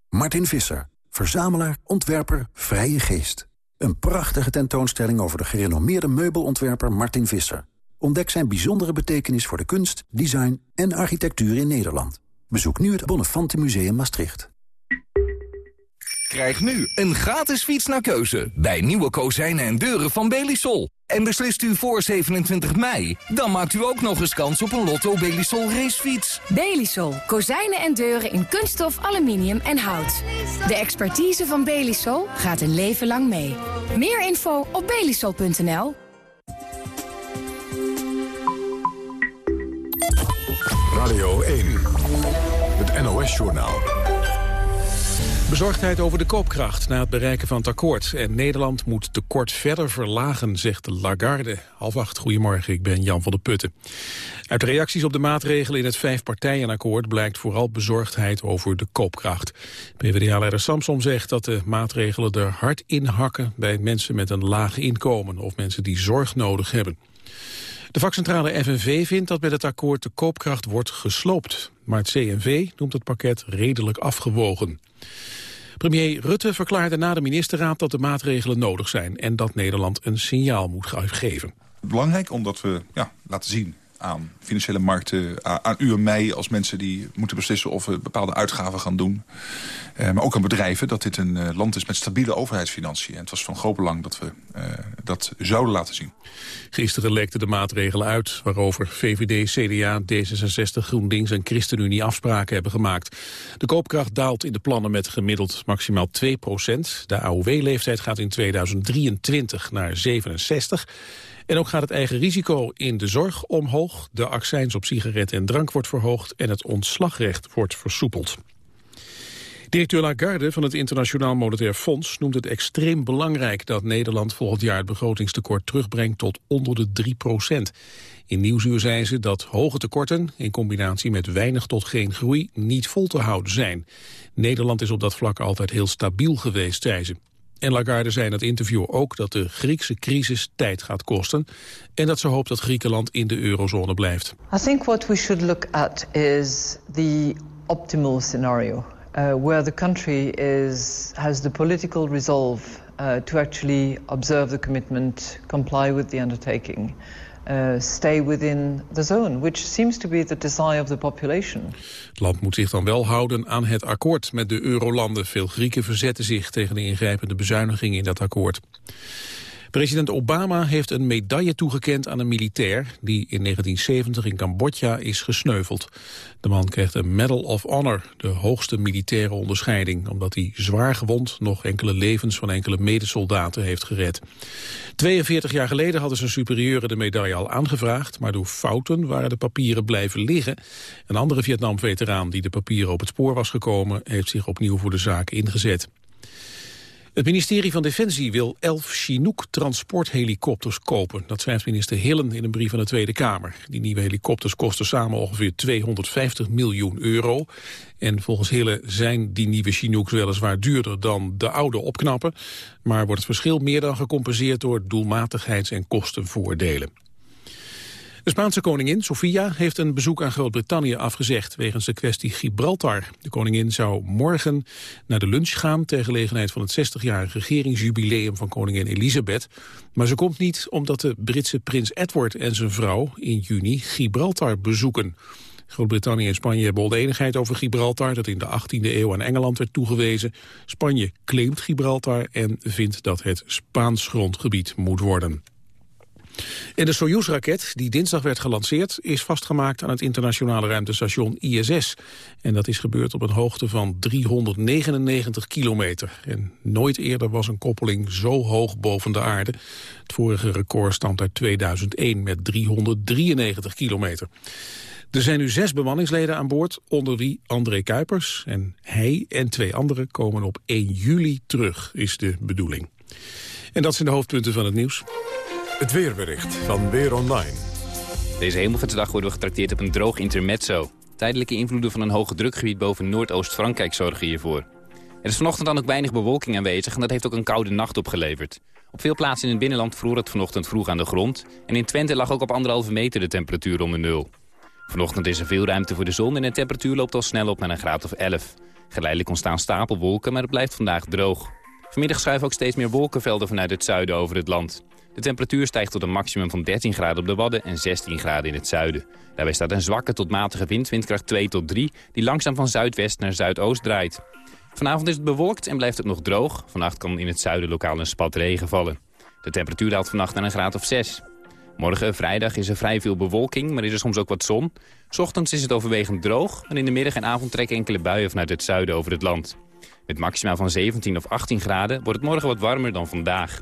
Martin Visser, verzamelaar, ontwerper, vrije geest. Een prachtige tentoonstelling over de gerenommeerde meubelontwerper Martin Visser. Ontdek zijn bijzondere betekenis voor de kunst, design en architectuur in Nederland. Bezoek nu het Bonnefante Museum Maastricht. Krijg nu een gratis fiets naar keuze bij nieuwe kozijnen en deuren van Belisol. En beslist u voor 27 mei, dan maakt u ook nog eens kans op een Lotto Belisol racefiets. Belisol. Kozijnen en deuren in kunststof, aluminium en hout. De expertise van Belisol gaat een leven lang mee. Meer info op belisol.nl. Radio 1. Het NOS-journaal. Bezorgdheid over de koopkracht na het bereiken van het akkoord. En Nederland moet tekort verder verlagen, zegt Lagarde. Half acht, goedemorgen, ik ben Jan van der Putten. Uit de reacties op de maatregelen in het vijfpartijenakkoord... blijkt vooral bezorgdheid over de koopkracht. PvdA-leider Samsom zegt dat de maatregelen er hard in hakken... bij mensen met een laag inkomen of mensen die zorg nodig hebben. De vakcentrale FNV vindt dat met het akkoord de koopkracht wordt gesloopt. Maar het CNV noemt het pakket redelijk afgewogen. Premier Rutte verklaarde na de ministerraad dat de maatregelen nodig zijn... en dat Nederland een signaal moet geven. Belangrijk omdat we ja, laten zien aan financiële markten, aan u en mij als mensen die moeten beslissen of we bepaalde uitgaven gaan doen. Eh, maar ook aan bedrijven dat dit een eh, land is met stabiele overheidsfinanciën. En het was van groot belang dat we eh, dat zouden laten zien. Gisteren lekten de maatregelen uit waarover VVD, CDA, D66, GroenLinks en ChristenUnie afspraken hebben gemaakt. De koopkracht daalt in de plannen met gemiddeld maximaal 2 procent. De AOW-leeftijd gaat in 2023 naar 67 en ook gaat het eigen risico in de zorg omhoog. De accijns op sigaretten en drank wordt verhoogd en het ontslagrecht wordt versoepeld. Directeur Lagarde van het Internationaal Monetair Fonds noemt het extreem belangrijk dat Nederland volgend jaar het begrotingstekort terugbrengt tot onder de 3 procent. In Nieuwsuur zei ze dat hoge tekorten in combinatie met weinig tot geen groei niet vol te houden zijn. Nederland is op dat vlak altijd heel stabiel geweest, zei ze. En Lagarde zei in het interview ook dat de Griekse crisis tijd gaat kosten... en dat ze hoopt dat Griekenland in de eurozone blijft. I think what we should look at is the optimal scenario... Uh, where the country is, has the political resolve uh, to actually observe the commitment, comply with the undertaking... Uh, stay within the zone, which seems to be the desire of the population. Het land moet zich dan wel houden aan het akkoord met de eurolanden. Veel Grieken verzetten zich tegen de ingrijpende bezuinigingen in dat akkoord. President Obama heeft een medaille toegekend aan een militair... die in 1970 in Cambodja is gesneuveld. De man kreeg een Medal of Honor, de hoogste militaire onderscheiding... omdat hij zwaar gewond nog enkele levens van enkele medesoldaten heeft gered. 42 jaar geleden hadden zijn superieuren de medaille al aangevraagd... maar door fouten waren de papieren blijven liggen. Een andere Vietnam-veteraan die de papieren op het spoor was gekomen... heeft zich opnieuw voor de zaak ingezet. Het ministerie van Defensie wil elf Chinook-transporthelikopters kopen. Dat schrijft minister Hillen in een brief aan de Tweede Kamer. Die nieuwe helikopters kosten samen ongeveer 250 miljoen euro. En volgens Hillen zijn die nieuwe Chinooks weliswaar duurder dan de oude opknappen. Maar wordt het verschil meer dan gecompenseerd door doelmatigheids- en kostenvoordelen. De Spaanse koningin, Sofia, heeft een bezoek aan Groot-Brittannië afgezegd wegens de kwestie Gibraltar. De koningin zou morgen naar de lunch gaan ter gelegenheid van het 60-jarige regeringsjubileum van koningin Elisabeth. Maar ze komt niet omdat de Britse prins Edward en zijn vrouw in juni Gibraltar bezoeken. Groot-Brittannië en Spanje hebben oneenigheid over Gibraltar... dat in de 18e eeuw aan Engeland werd toegewezen. Spanje claimt Gibraltar en vindt dat het Spaans grondgebied moet worden. En de Soyuz-raket, die dinsdag werd gelanceerd... is vastgemaakt aan het internationale ruimtestation ISS. En dat is gebeurd op een hoogte van 399 kilometer. En nooit eerder was een koppeling zo hoog boven de aarde. Het vorige record stamt uit 2001 met 393 kilometer. Er zijn nu zes bemanningsleden aan boord, onder wie André Kuipers. En hij en twee anderen komen op 1 juli terug, is de bedoeling. En dat zijn de hoofdpunten van het nieuws. Het weerbericht van Weer Online. Deze hemelvaartsdag worden we getrakteerd op een droog intermezzo. Tijdelijke invloeden van een hoge drukgebied boven Noordoost-Frankrijk zorgen hiervoor. Er is vanochtend dan ook weinig bewolking aanwezig en dat heeft ook een koude nacht opgeleverd. Op veel plaatsen in het binnenland vroor het vanochtend vroeg aan de grond. En in Twente lag ook op anderhalve meter de temperatuur om de nul. Vanochtend is er veel ruimte voor de zon en de temperatuur loopt al snel op naar een graad of 11. Geleidelijk ontstaan stapelwolken, maar het blijft vandaag droog. Vanmiddag schuiven ook steeds meer wolkenvelden vanuit het zuiden over het land. De temperatuur stijgt tot een maximum van 13 graden op de Wadden en 16 graden in het zuiden. Daarbij staat een zwakke tot matige wind, windkracht 2 tot 3, die langzaam van zuidwest naar zuidoost draait. Vanavond is het bewolkt en blijft het nog droog. Vannacht kan in het zuiden lokaal een spat regen vallen. De temperatuur daalt vannacht naar een graad of 6. Morgen, vrijdag, is er vrij veel bewolking, maar is er soms ook wat zon. Ochtends is het overwegend droog en in de middag en avond trekken enkele buien vanuit het zuiden over het land. Met maximaal van 17 of 18 graden wordt het morgen wat warmer dan vandaag.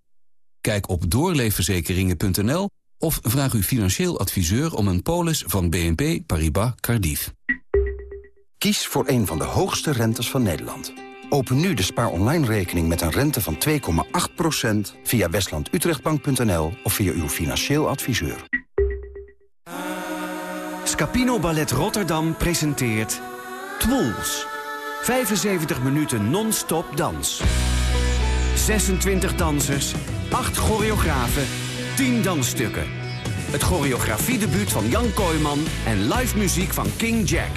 Kijk op doorleefverzekeringen.nl of vraag uw financieel adviseur om een polis van BNP Paribas Cardiff. Kies voor een van de hoogste rentes van Nederland. Open nu de Spaar Online rekening met een rente van 2,8% via westlandutrechtbank.nl of via uw financieel adviseur. Scapino Ballet Rotterdam presenteert Twools. 75 minuten non-stop dans. 26 dansers, 8 choreografen, 10 dansstukken. Het choreografiedebuut van Jan Kooijman en live muziek van King Jack.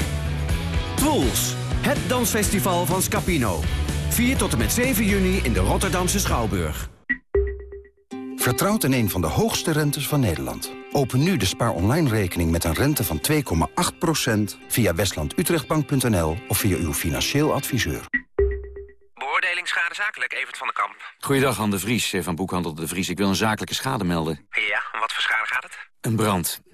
Twools, het dansfestival van Scapino. 4 tot en met 7 juni in de Rotterdamse Schouwburg. Vertrouwt in een van de hoogste rentes van Nederland. Open nu de Spaar Online rekening met een rente van 2,8% via westlandutrechtbank.nl of via uw financieel adviseur. Beoordeling schade zakelijk, Evert van den Kamp. Goeiedag, Han de Vries eh, van Boekhandel de Vries. Ik wil een zakelijke schade melden. Ja, en wat voor schade gaat het? Een brand.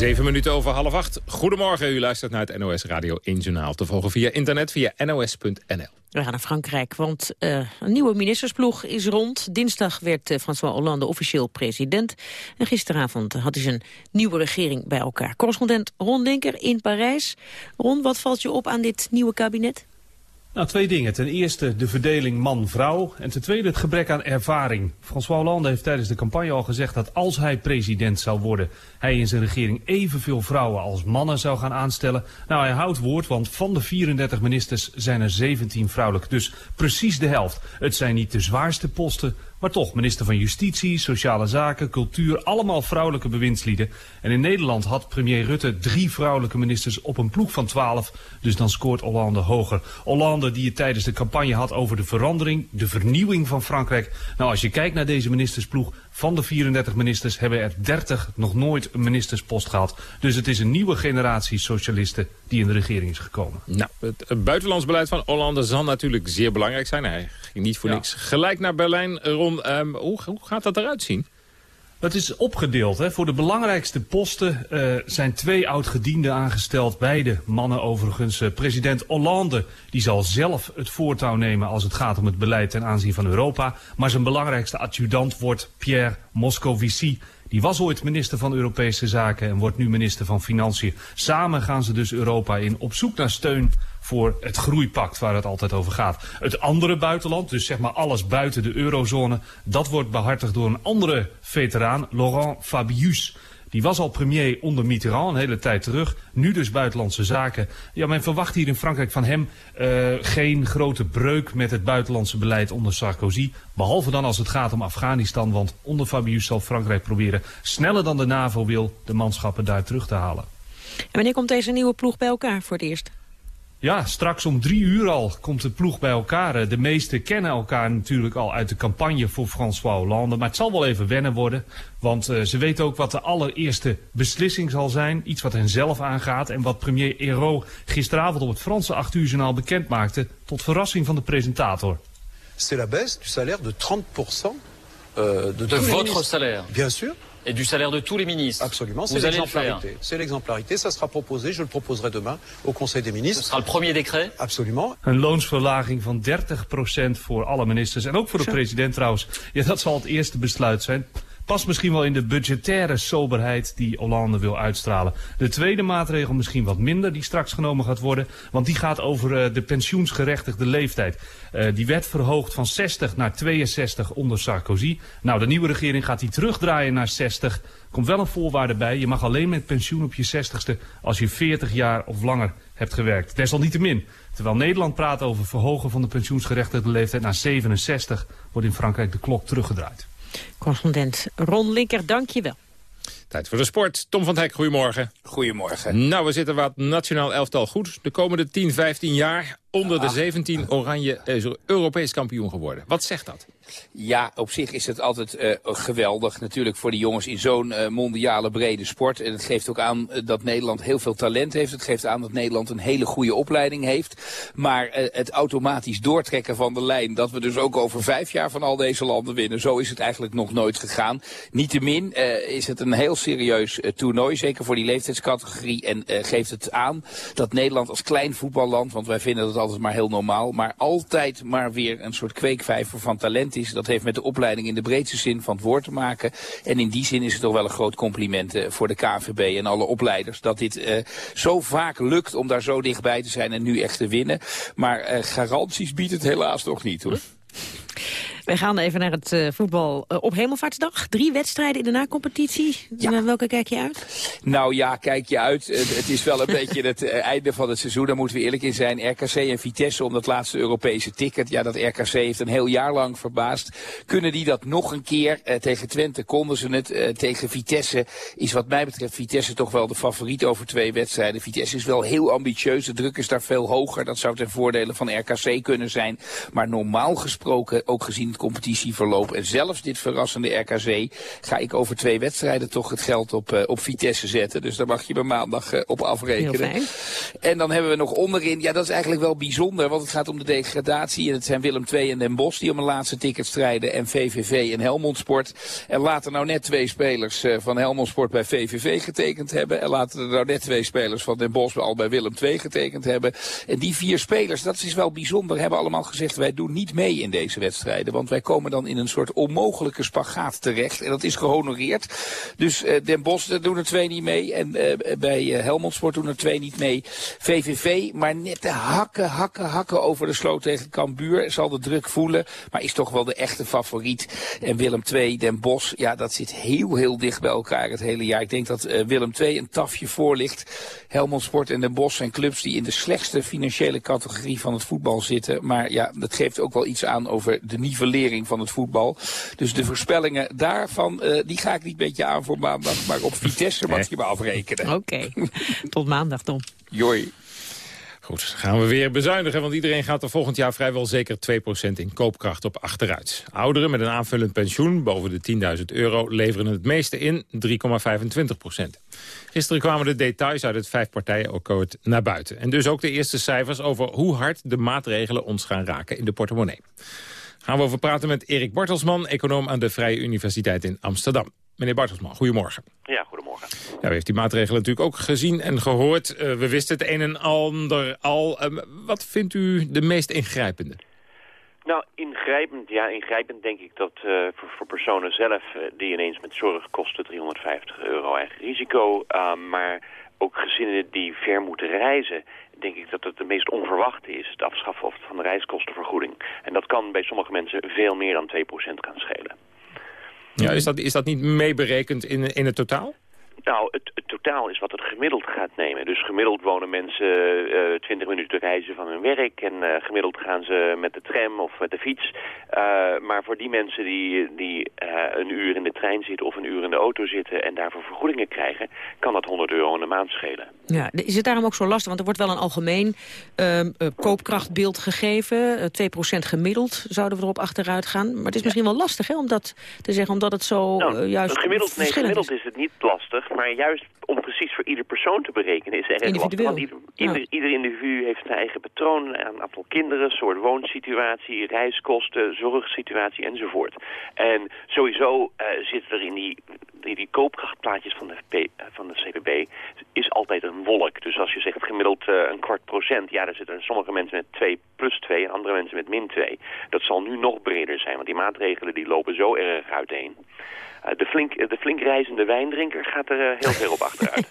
Zeven minuten over half acht. Goedemorgen, u luistert naar het NOS Radio 1 Journaal. Te volgen via internet via nos.nl. We gaan naar Frankrijk, want uh, een nieuwe ministersploeg is rond. Dinsdag werd uh, François Hollande officieel president. En gisteravond had hij zijn nieuwe regering bij elkaar. Correspondent Ron Denker in Parijs. Ron, wat valt je op aan dit nieuwe kabinet? Nou, twee dingen. Ten eerste de verdeling man-vrouw. En ten tweede het gebrek aan ervaring. François Hollande heeft tijdens de campagne al gezegd dat als hij president zou worden... hij in zijn regering evenveel vrouwen als mannen zou gaan aanstellen. Nou, hij houdt woord, want van de 34 ministers zijn er 17 vrouwelijk. Dus precies de helft. Het zijn niet de zwaarste posten, maar toch, minister van Justitie, Sociale Zaken, Cultuur, allemaal vrouwelijke bewindslieden. En in Nederland had premier Rutte drie vrouwelijke ministers op een ploeg van twaalf. Dus dan scoort Hollande hoger. Hollande die het tijdens de campagne had over de verandering, de vernieuwing van Frankrijk. Nou, als je kijkt naar deze ministersploeg, van de 34 ministers hebben er 30 nog nooit een ministerspost gehad. Dus het is een nieuwe generatie socialisten die in de regering is gekomen. Nou, het buitenlands beleid van Hollande zal natuurlijk zeer belangrijk zijn. Hij ging niet voor niks gelijk naar Berlijn. Ron, um, hoe, hoe gaat dat eruit zien? Het is opgedeeld. Hè. Voor de belangrijkste posten uh, zijn twee oud-gedienden aangesteld. Beide mannen overigens. Uh, president Hollande die zal zelf het voortouw nemen als het gaat om het beleid ten aanzien van Europa. Maar zijn belangrijkste adjudant wordt Pierre Moscovici. Die was ooit minister van Europese Zaken en wordt nu minister van Financiën. Samen gaan ze dus Europa in op zoek naar steun voor het groeipact waar het altijd over gaat. Het andere buitenland, dus zeg maar alles buiten de eurozone, dat wordt behartigd door een andere veteraan, Laurent Fabius. Die was al premier onder Mitterrand een hele tijd terug. Nu dus buitenlandse zaken. Ja, men verwacht hier in Frankrijk van hem uh, geen grote breuk met het buitenlandse beleid onder Sarkozy. Behalve dan als het gaat om Afghanistan. Want onder Fabius zal Frankrijk proberen sneller dan de NAVO wil de manschappen daar terug te halen. En wanneer komt deze nieuwe ploeg bij elkaar voor het eerst? Ja, straks om drie uur al komt de ploeg bij elkaar. De meesten kennen elkaar natuurlijk al uit de campagne voor François Hollande. Maar het zal wel even wennen worden. Want uh, ze weten ook wat de allereerste beslissing zal zijn. Iets wat hen zelf aangaat. En wat premier Hérault gisteravond op het Franse 8 uur journaal bekend maakte. Tot verrassing van de presentator. C'est la baisse du salaire de 30% euh, de, de votre salaire Bien sûr. Et du salaire de tous les ministres. Absolument, c'est l'exemplarité. C'est l'exemplarité, ça sera proposé, je le proposerai demain au Conseil des ministres. Ce sera le premier décret Absolument. Een loonsverlaging van 30% voor alle ministers. En ook voor de president trouwens. Ja, dat zal het eerste besluit zijn. Past misschien wel in de budgettaire soberheid die Hollande wil uitstralen. De tweede maatregel misschien wat minder die straks genomen gaat worden. Want die gaat over eh, de pensioensgerechtigde leeftijd. Eh, die werd verhoogd van 60 naar 62 onder Sarkozy. Nou, de nieuwe regering gaat die terugdraaien naar 60. Komt wel een voorwaarde bij. Je mag alleen met pensioen op je 60ste als je 40 jaar of langer hebt gewerkt. Desalniettemin. Terwijl Nederland praat over verhogen van de pensioensgerechtigde leeftijd naar 67... wordt in Frankrijk de klok teruggedraaid. Correspondent Ron Linker, dank je wel. Tijd voor de sport. Tom van Hek, goedemorgen. Goedemorgen. Nou, we zitten wat nationaal elftal goed. De komende 10, 15 jaar onder de 17 oranje is er Europees kampioen geworden. Wat zegt dat? Ja, op zich is het altijd eh, geweldig natuurlijk voor de jongens in zo'n eh, mondiale brede sport. En het geeft ook aan eh, dat Nederland heel veel talent heeft. Het geeft aan dat Nederland een hele goede opleiding heeft. Maar eh, het automatisch doortrekken van de lijn, dat we dus ook over vijf jaar van al deze landen winnen, zo is het eigenlijk nog nooit gegaan. Niettemin eh, is het een heel serieus eh, toernooi, zeker voor die leeftijdscategorie. En eh, geeft het aan dat Nederland als klein voetballand, want wij vinden dat altijd maar heel normaal, maar altijd maar weer een soort kweekvijver van talent is. Dat heeft met de opleiding in de breedste zin van het woord te maken. En in die zin is het toch wel een groot compliment eh, voor de KNVB en alle opleiders. Dat dit eh, zo vaak lukt om daar zo dichtbij te zijn en nu echt te winnen. Maar eh, garanties biedt het helaas nog niet hoor. Wij gaan even naar het eh, voetbal eh, op Hemelvaartsdag. Drie wedstrijden in de na-competitie. Naar welke kijk je uit? Nou ja, kijk je uit. Het, het is wel een <laughs> beetje het eh, einde van het seizoen. Daar moeten we eerlijk in zijn. RKC en Vitesse om dat laatste Europese ticket. Ja, dat RKC heeft een heel jaar lang verbaasd. Kunnen die dat nog een keer? Eh, tegen Twente konden ze het. Eh, tegen Vitesse is wat mij betreft Vitesse toch wel de favoriet over twee wedstrijden. Vitesse is wel heel ambitieus. De druk is daar veel hoger. Dat zou ten voordele van RKC kunnen zijn. Maar normaal gesproken, ook gezien het competitieverloop en zelfs dit verrassende RKC, ga ik over twee wedstrijden toch het geld op, eh, op Vitesse zetten. Dus daar mag je me maandag eh, op afrekenen. En dan hebben we nog onderin, ja dat is eigenlijk wel bijzonder, want het gaat om de degradatie. En het zijn Willem II en Den Bosch die om een laatste ticket strijden en VVV en Helmond Sport. En laten nou net twee spelers eh, van Helmond Sport bij VVV getekend hebben. En laten er nou net twee spelers van Den Bosch al bij Willem II getekend hebben. En die vier spelers, dat is wel bijzonder, hebben allemaal gezegd wij doen niet mee in deze wedstrijden. Want wij komen dan in een soort onmogelijke spagaat terecht. En dat is gehonoreerd. Dus eh, Den Bosch doen er twee niet mee. En eh, bij eh, Helmond Sport doen er twee niet mee. VVV, maar net de hakken, hakken, hakken over de sloot tegen Cambuur. Zal de druk voelen, maar is toch wel de echte favoriet. En Willem II, Den Bosch, ja dat zit heel, heel dicht bij elkaar het hele jaar. Ik denk dat Willem II een tafje voor ligt. Helmond Sport en Den Bosch zijn clubs die in de slechtste financiële categorie van het voetbal zitten. Maar ja, dat geeft ook wel iets aan over de nivellering van het voetbal. Dus de voorspellingen daarvan, eh, die ga ik niet met je aan voor maandag. Maar op Vitesse mag je me afrekenen. Oké, <laughs> tot maandag Tom. Joi. Goed, gaan we weer bezuinigen, want iedereen gaat er volgend jaar vrijwel zeker 2% in koopkracht op achteruit. Ouderen met een aanvullend pensioen boven de 10.000 euro leveren het meeste in, 3,25%. Gisteren kwamen de details uit het vijfpartijenakkoord naar buiten. En dus ook de eerste cijfers over hoe hard de maatregelen ons gaan raken in de portemonnee. Gaan we over praten met Erik Bartelsman, econoom aan de Vrije Universiteit in Amsterdam. Meneer Bartelsman, goedemorgen. Ja, goedemorgen. Ja, u heeft die maatregelen natuurlijk ook gezien en gehoord. Eh, we wisten het een en ander al. Eh, wat vindt u de meest ingrijpende? Nou, ingrijpend, ja, ingrijpend denk ik dat eh, voor, voor personen zelf... eh, die ineens met zorg kosten 350 euro eigen risico... maar ook gezinnen die ver moeten reizen... denk ik dat het de meest onverwachte is... het afschaffen van de reiskostenvergoeding. En dat kan bij sommige mensen veel meer dan 2% gaan schelen. Ja, is, dat, is dat niet meeberekend in, in het totaal? Nou, het, het, totaal is wat het gemiddeld gaat nemen. Dus gemiddeld wonen mensen uh, 20 minuten reizen van hun werk... en uh, gemiddeld gaan ze met de tram of met de fiets. Uh, maar voor die mensen die, die een uur in de trein zitten of een uur in de auto zitten... en daarvoor vergoedingen krijgen, kan dat 100 euro in de maand schelen. Ja, is het daarom ook zo lastig? Want er wordt wel een algemeen koopkrachtbeeld gegeven. 2% gemiddeld zouden we erop achteruit gaan. Maar het is misschien wel lastig hè, om dat te zeggen, omdat het zo nou, juist gemiddeld, nee, gemiddeld is. is het niet lastig maar juist om precies voor ieder persoon te berekenen is er lastig. Want ieder, ieder, ja. ieder, individu heeft een eigen patroon, een aantal kinderen, soort woonsituatie, reiskosten, zorgsituatie enzovoort. En sowieso uh, zitten er in die die, die koopkrachtplaatjes van de, P, eh, van de CPB is altijd een wolk. Dus als je zegt gemiddeld eh, een kwart procent, ja, daar zitten sommige mensen met 2 plus 2 en andere mensen met min 2. Dat zal nu nog breder zijn, want die maatregelen die lopen zo erg uiteen. Uh, de, flink, de flink reizende wijndrinker gaat er heel veel op achteruit.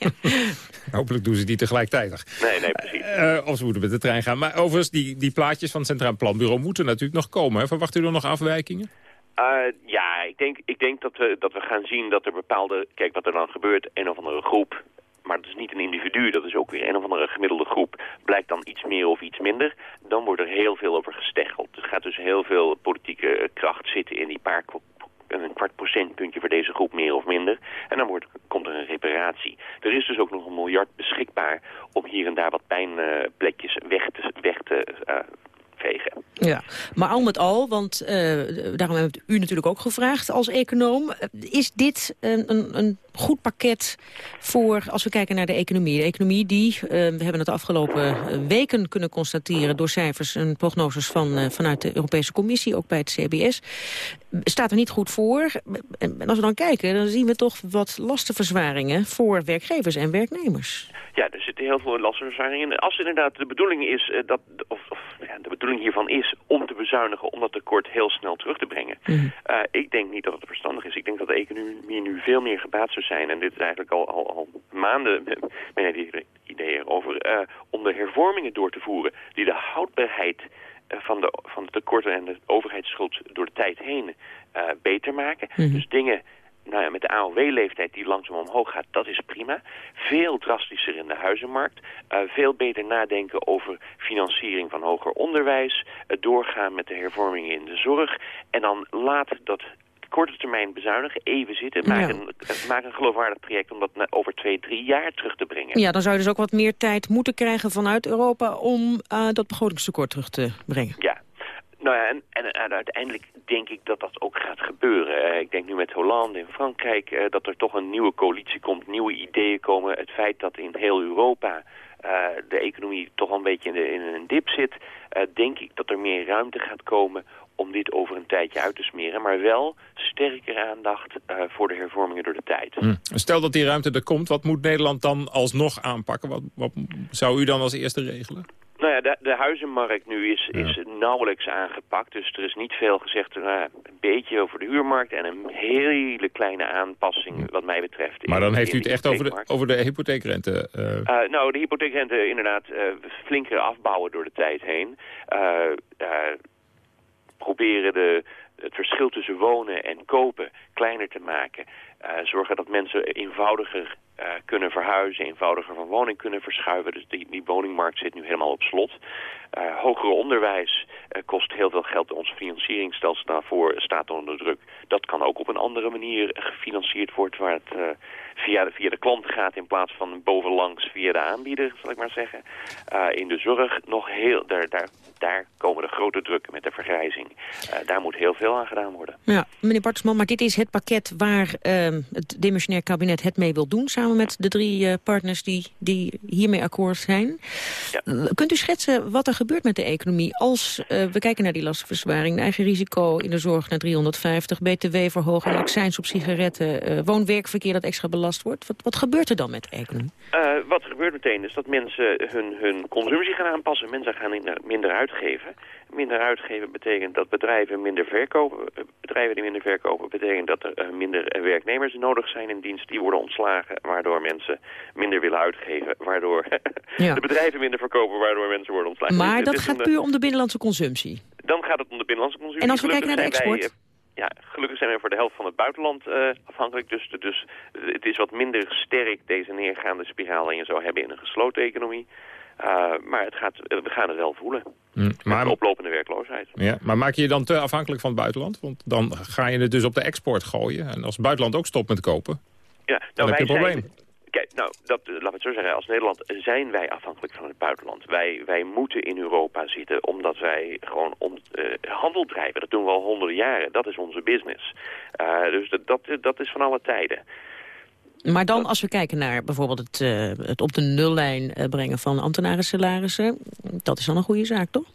<laughs> Hopelijk doen ze die tegelijkertijd. Nee, nee, precies. Uh, of ze moeten met de trein gaan. Maar overigens, die, die plaatjes van het Centraal Planbureau moeten natuurlijk nog komen. Hè? Verwacht u er nog afwijkingen? Uh, ja, ik denk, ik denk dat, we, dat we gaan zien dat er bepaalde... Kijk, wat er dan gebeurt, een of andere groep... maar dat is niet een individu, dat is ook weer een of andere gemiddelde groep... blijkt dan iets meer of iets minder. Dan wordt er heel veel over gesteggeld. Er gaat dus heel veel politieke kracht zitten in die paar een kwart procentpuntje voor deze groep meer of minder. En dan wordt, komt er een reparatie. Er is dus ook nog een miljard beschikbaar om hier en daar wat pijnplekjes weg te, weg te uh, vegen. Ja, maar al met al, want uh, daarom hebben we u natuurlijk ook gevraagd als econoom. Is dit een, een, een goed pakket voor, als we kijken naar de economie. De economie die, uh, we hebben het de afgelopen weken kunnen constateren... door cijfers en prognoses van, uh, vanuit de Europese Commissie, ook bij het CBS... staat er niet goed voor. En als we dan kijken, dan zien we toch wat lastenverzwaringen... voor werkgevers en werknemers. Ja, er zitten heel veel lastenverzwaringen in. Als inderdaad de bedoeling is, uh, dat, of, of ja, de bedoeling hiervan is om te bezuinigen... om dat tekort heel snel terug te brengen. Mm. ik denk niet dat het verstandig is. Ik denk dat de economie nu veel meer gebaat zou zijn. En dit is eigenlijk al, al, al maanden <laughs> mijn ideeën over. Uh, om de hervormingen door te voeren die de houdbaarheid uh, van, de, van de tekorten en de overheidsschuld door de tijd heen uh, beter maken. Mm -hmm. Dus dingen nou ja, met de AOW-leeftijd die langzaam omhoog gaat, dat is prima. Veel drastischer in de huizenmarkt. Uh, veel beter nadenken over financiering van hoger onderwijs. Doorgaan met de hervormingen in de zorg. En dan laat dat korte termijn bezuinigen, even zitten. Maak, ja. een, maak een geloofwaardig project om dat over twee, drie jaar terug te brengen. Ja, dan zou je dus ook wat meer tijd moeten krijgen vanuit Europa om uh, dat begrotingstekort terug te brengen. Ja. Nou ja, en, en, en, uiteindelijk denk ik dat dat ook gaat gebeuren. Uh, ik denk nu met Hollande in Frankrijk uh, dat er toch een nieuwe coalitie komt, nieuwe ideeën komen. Het feit dat in heel Europa uh, de economie toch een beetje in, de, in een dip zit, denk ik dat er meer ruimte gaat komen om dit over een tijdje uit te smeren. Maar wel sterker aandacht uh, voor de hervormingen door de tijd. Hm. Stel dat die ruimte er komt, wat moet Nederland dan alsnog aanpakken? Wat, wat zou u dan als eerste regelen? Nou ja, de, de huizenmarkt nu is, ja. is nauwelijks aangepakt. Dus er is niet veel gezegd. Nou, een beetje over de huurmarkt en een hele kleine aanpassing wat mij betreft. Maar dan in, heeft u het echt over de, over de hypotheekrente? Uh... Uh, nou, de hypotheekrente inderdaad flinker afbouwen door de tijd heen proberen de, het verschil tussen wonen en kopen kleiner te maken. Uh, zorgen dat mensen eenvoudiger uh, kunnen verhuizen, eenvoudiger van woning kunnen verschuiven. Dus die, die woningmarkt zit nu helemaal op slot. Uh, hoger onderwijs kost heel veel geld. Ons financieringsstelsel daarvoor staat onder druk. Dat kan ook op een andere manier gefinancierd worden... waar het via, de, via de klant gaat in plaats van bovenlangs via de aanbieder, zal ik maar zeggen. in de zorg nog heel... Daar, daar daar komen de grote drukken met de vergrijzing. Uh, daar moet heel veel aan gedaan worden. Ja, meneer Bartelsman, maar dit is het pakket waar uh, het demissionair kabinet het mee wil doen... samen met de drie uh, partners die, die hiermee akkoord zijn. Ja. Kunt u schetsen wat er gebeurt met de economie als we kijken naar die lastenverzwaring... de eigen risico in de zorg naar 350, btw-verhoging, accijns op sigaretten... woon-werkverkeer dat extra belast wordt? Wat, wat gebeurt er dan met economie? wat er gebeurt meteen is dat mensen hun, hun consumptie gaan aanpassen. Mensen gaan minder uit uitgeven. Minder uitgeven betekent dat bedrijven minder verkopen. Bedrijven die minder verkopen betekent dat er uh, minder werknemers nodig zijn in dienst. Die worden ontslagen, waardoor mensen minder willen uitgeven. Waardoor <laughs> ja. de bedrijven minder verkopen, waardoor mensen worden ontslagen. Maar dat gaat puur om de binnenlandse consumptie? Dan gaat het om de binnenlandse consumptie. En als we kijken naar de export? Wij, ja, gelukkig zijn we voor de helft van het buitenland uh, afhankelijk. Dus, dus het is wat minder sterk deze neergaande spiraal dan je zou hebben in een gesloten economie. Uh, maar het gaat, we gaan het wel voelen. Mm, maar de oplopende werkloosheid. Ja, maar maak je je dan te afhankelijk van het buitenland? Want dan ga je het dus op de export gooien. En als het buitenland ook stopt met kopen, ja, nou, dan heb je een probleem. Zijn, kijk, nou, dat, laat ik het zo zeggen. Als Nederland zijn wij afhankelijk van het buitenland. Wij, wij moeten in Europa zitten omdat wij gewoon om, uh, handel drijven. Dat doen we al honderden jaren. Dat is onze business. Uh, dus dat, dat, dat is van alle tijden. Maar dan als we kijken naar bijvoorbeeld het, uh, het op de nullijn brengen van ambtenaren salarissen, dat is dan een goede zaak, toch?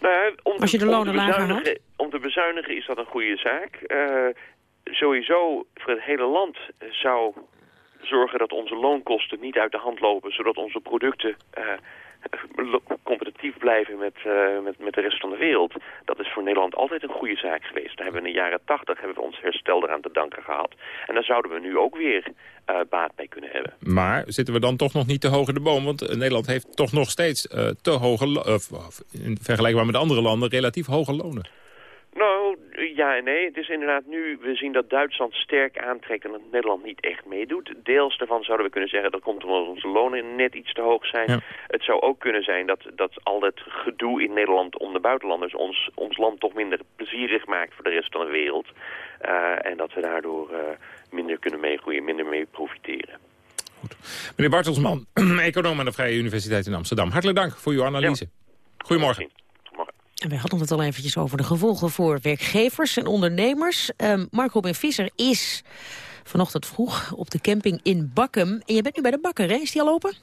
Nou, om als je de lonen lager houdt? Om te bezuinigen is dat een goede zaak. Sowieso voor het hele land eh, zou zorgen dat onze loonkosten niet uit de hand lopen, zodat onze producten eh, competitief blijven met, eh, met, met de rest van de wereld. Dat is voor Nederland altijd een goede zaak geweest. Daar hebben we in de jaren tachtig hebben we ons herstel eraan te danken gehad. En daar zouden we nu ook weer eh, baat bij kunnen hebben. Maar zitten we dan toch nog niet te hoog in de boom? Want Nederland heeft toch nog steeds te hoge, vergelijkbaar met andere landen, relatief hoge lonen. Nou, ja en nee. Het is inderdaad nu, we zien dat Duitsland sterk aantrekt en dat Nederland niet echt meedoet. Deels daarvan zouden we kunnen zeggen dat komt omdat onze lonen net iets te hoog zijn. Het zou ook kunnen zijn dat, dat al het gedoe in Nederland om de buitenlanders ons, ons land toch minder plezierig maakt voor de rest van de wereld. Eh, en dat we daardoor eh, minder kunnen meegroeien, minder mee profiteren. Meneer Bartelsman, <clears throat> econoom aan de Vrije Universiteit in Amsterdam. Hartelijk dank voor uw analyse. Goedemorgen. En we hadden het al eventjes over de gevolgen voor werkgevers en ondernemers. Um, Mark Robin Visser is vanochtend vroeg op de camping in Bakkum. En je bent nu bij de bakker, hè? Is die al open?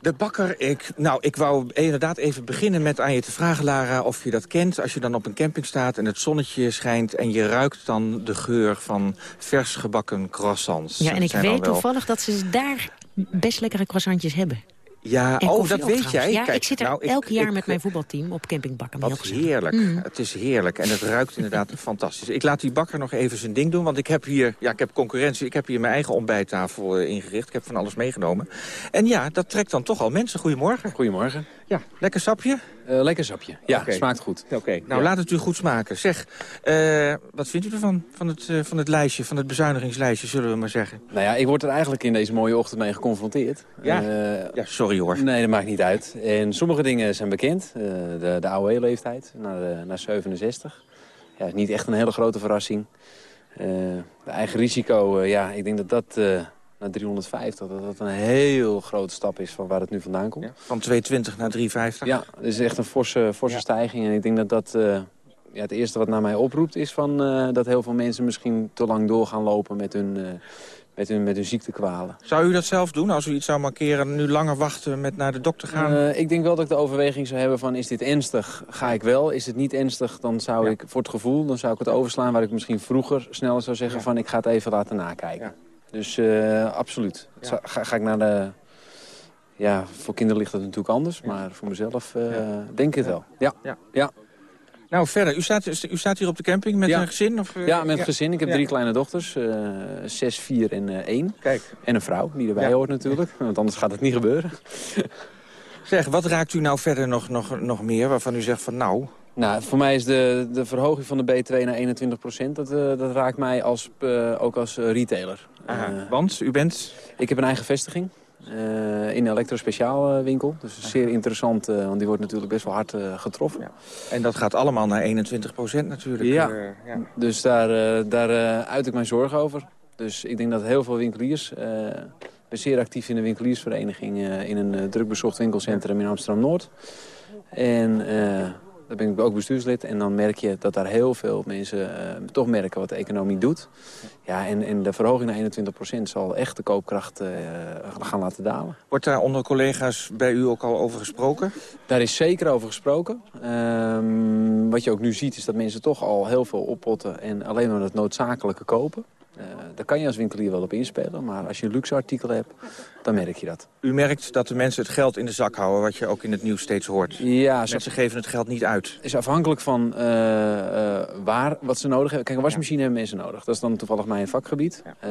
De bakker, ik, nou, ik wou inderdaad even beginnen met aan je te vragen, Lara, of je dat kent. Als je dan op een camping staat en het zonnetje schijnt... en je ruikt dan de geur van vers gebakken croissants. Ja, en ik weet toevallig dat ze daar best lekkere croissantjes hebben. Ja, En oh, dat weet trouwens. jij. Ja, Kijk, ik zit er nou, ik- elk jaar ik- met mijn voetbalteam op camping Bakkum. Wat heerlijk. Mm. Het is heerlijk. En het ruikt inderdaad <laughs> fantastisch. Ik laat die bakker nog even zijn ding doen. Want ik heb hier, ja, ik heb concurrentie. Ik heb hier mijn eigen ontbijttafel eh, ingericht. Ik heb van alles meegenomen. En ja, dat trekt dan toch al mensen. Goedemorgen. Goedemorgen. Ja, lekker sapje? Eh, lekker sapje. Ja, Oké. smaakt goed. Oké, nou Ja. laat het u goed smaken. Zeg, eh, wat vindt u ervan? Van het, eh, van het lijstje, van het bezuinigingslijstje, zullen we maar zeggen. Nou ja, ik word er eigenlijk in deze mooie ochtend mee geconfronteerd. Ja? Ja, sorry hoor. Nee, dat maakt niet uit. En sommige dingen zijn bekend. De, de AOW-leeftijd naar, naar 67. Ja, is niet echt een hele grote verrassing. De eigen risico, ja, ik denk dat dat naar 350, dat dat een heel grote stap is van waar het nu vandaan komt. Van 220 naar 350? Ja, dat is echt een forse, forse stijging. En ik denk dat dat eh, ja, het eerste wat naar mij oproept is van, eh, dat heel veel mensen misschien te lang door gaan lopen met hun, eh, met hun, met hun ziektekwalen. Zou u dat zelf doen als u iets zou markeren? Nu langer wachten met naar de dokter gaan? Ik denk wel dat ik de overweging zou hebben van is dit ernstig, ga ik wel. Is het niet ernstig, dan zou ik voor het gevoel, dan zou ik het overslaan... waar ik misschien vroeger sneller zou zeggen van ik ga het even laten nakijken. Dus eh, absoluut. Ga, ga ik naar de... Ja, voor kinderen ligt dat natuurlijk anders, maar voor mezelf eh, denk ik het wel. Ja. Ja. Nou, verder. U staat, u staat hier op de camping met een gezin? Of, eh, Ja, met een gezin. Ik heb drie kleine dochters. zes, vier en één. Kijk. En een vrouw, die erbij hoort natuurlijk. Want anders gaat het niet gebeuren. Zeg, wat raakt u nou verder nog, nog, nog meer waarvan u zegt van nou... Nou, voor mij is de, de verhoging van de B2 naar 21 procent... Dat, eh, dat raakt mij als, eh, ook als eh, retailer. Aha, want u bent... Ik heb een eigen vestiging. in een elektrospeciaalwinkel. Dus zeer interessant, want die wordt natuurlijk best wel hard getroffen. En dat gaat allemaal naar 21 procent natuurlijk. Ja, ja. dus daar, daar uit ik mijn zorgen over. Dus ik denk dat heel veel winkeliers... ik ben zeer actief in de winkeliersvereniging... in een druk bezocht winkelcentrum in Amsterdam-Noord. En daar ben ik ook bestuurslid. En dan merk je dat daar heel veel mensen eh, toch merken wat de economie doet. Ja, en, en de verhoging naar 21% zal echt de koopkracht eh, gaan laten dalen. Wordt daar onder collega's bij u ook al over gesproken? Daar is zeker over gesproken. Ehm, wat je ook nu ziet is dat mensen toch al heel veel oppotten en alleen maar het noodzakelijke kopen. Eh, daar kan je als winkelier wel op inspelen, maar als je een luxe artikel hebt, dan merk je dat. U merkt dat de mensen het geld in de zak houden, wat je ook in het nieuws steeds hoort. Ja, mensen geven het geld niet uit. is afhankelijk van eh, eh, waar, wat ze nodig hebben. Kijk, een wasmachine hebben mensen nodig. Dat is dan toevallig mijn vakgebied. Eh,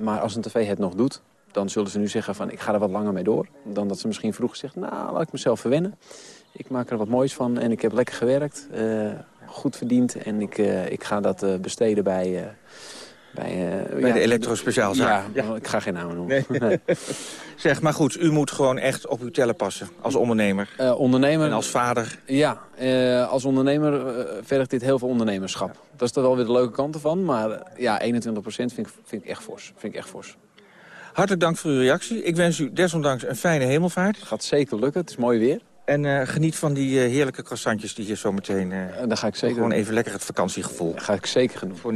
maar als een tv het nog doet, dan zullen ze nu zeggen van ik ga er wat langer mee door. Dan dat ze misschien vroeger zegt, nou laat ik mezelf verwennen. Ik maak er wat moois van en ik heb lekker gewerkt, goed verdiend. En ik, ik ga dat besteden bij... bij, eh, Bij de elektrospeciaalzaak. Ja, ik ga geen namen noemen. Nee. Nee. <laughs> Zeg, maar goed, u moet gewoon echt op uw tellen passen als ondernemer. Eh, ondernemer... En als vader. Ja, eh, als ondernemer vergt dit heel veel ondernemerschap. Dat is toch wel weer de leuke kant ervan. Maar ja, 21% vind ik, vind ik echt fors. Vind ik echt fors. Hartelijk dank voor uw reactie. Ik wens u desondanks een fijne hemelvaart. Gaat zeker lukken, het is mooi weer. En eh, geniet van die eh, heerlijke croissantjes die hier zo meteen... eh daar ga ik zeker Gewoon even lekker het vakantiegevoel. ga ik zeker doen. Voor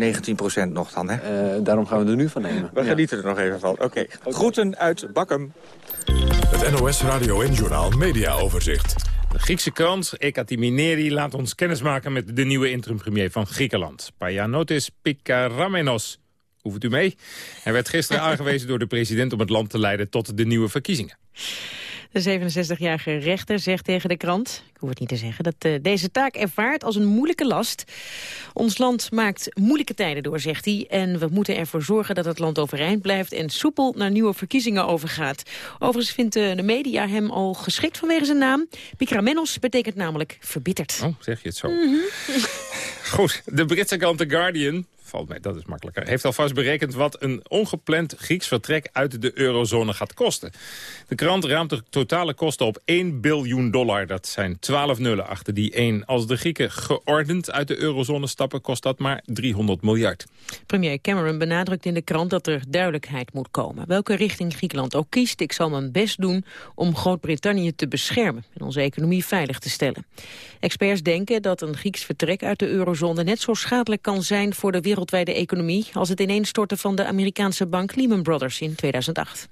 19% nog dan, hè? Eh, daarom gaan we er nu van nemen. We Ja. genieten er nog even van. Oké. Groeten uit Bakkum. Het NOS Radio en Journaal Media Overzicht. De Griekse krant Ekatimineri laat ons kennismaken met de nieuwe interim-premier van Griekenland. Payanotis Pikaramenos. Hoeft u mee? Hij werd gisteren <laughs> aangewezen door de president om het land te leiden tot de nieuwe verkiezingen. De 67-jarige rechter zegt tegen de krant, ik hoef het niet te zeggen, dat uh, deze taak ervaart als een moeilijke last. Ons land maakt moeilijke tijden door, zegt hij, en we moeten ervoor zorgen dat het land overeind blijft en soepel naar nieuwe verkiezingen overgaat. Overigens vindt uh, de media hem al geschikt vanwege zijn naam. Pikramenos betekent namelijk verbitterd. Oh, zeg je het zo. Mm -hmm. Goed, de Britse krant The Guardian valt mij, dat is makkelijker. Heeft alvast berekend wat een ongepland Grieks vertrek uit de eurozone gaat kosten. De krant raamt de totale kosten op 1 biljoen dollar. Dat zijn 12 nullen achter die 1. Als de Grieken geordend uit de eurozone stappen, kost dat maar 300 miljard. Premier Cameron benadrukt in de krant dat er duidelijkheid moet komen. Welke richting Griekenland ook kiest, ik zal mijn best doen om Groot-Brittannië te beschermen en onze economie veilig te stellen. Experts denken dat een Grieks vertrek uit de eurozone net zo schadelijk kan zijn voor de wereldwijde economie als het ineenstorten van de Amerikaanse bank Lehman Brothers in 2008.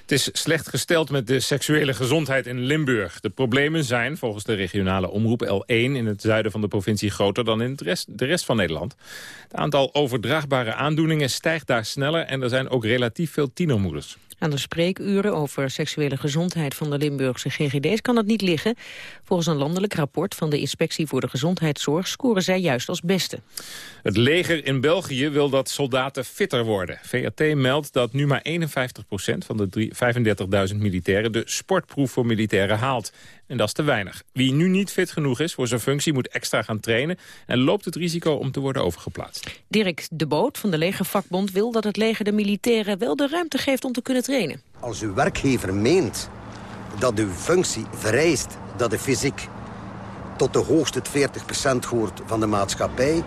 Het is slecht gesteld met de seksuele gezondheid in Limburg. De problemen zijn volgens de regionale omroep L1 in het zuiden van de provincie groter dan in het rest, de rest van Nederland. Het aantal overdraagbare aandoeningen stijgt daar sneller en er zijn ook relatief veel tienermoeders. Aan de spreekuren over seksuele gezondheid van de Limburgse GGD's kan het niet liggen. Volgens een landelijk rapport van de Inspectie voor de Gezondheidszorg scoren zij juist als beste. Het leger in België wil dat soldaten fitter worden. VRT meldt dat nu maar 51% van de 35.000 militairen de sportproef voor militairen haalt. En dat is te weinig. Wie nu niet fit genoeg is voor zijn functie moet extra gaan trainen... en loopt het risico om te worden overgeplaatst. Dirk de Boot van de Legervakbond wil dat het leger de militairen wel de ruimte geeft om te kunnen trainen. Als uw werkgever meent dat uw functie vereist dat de fysiek tot de hoogste 40% hoort van de maatschappij...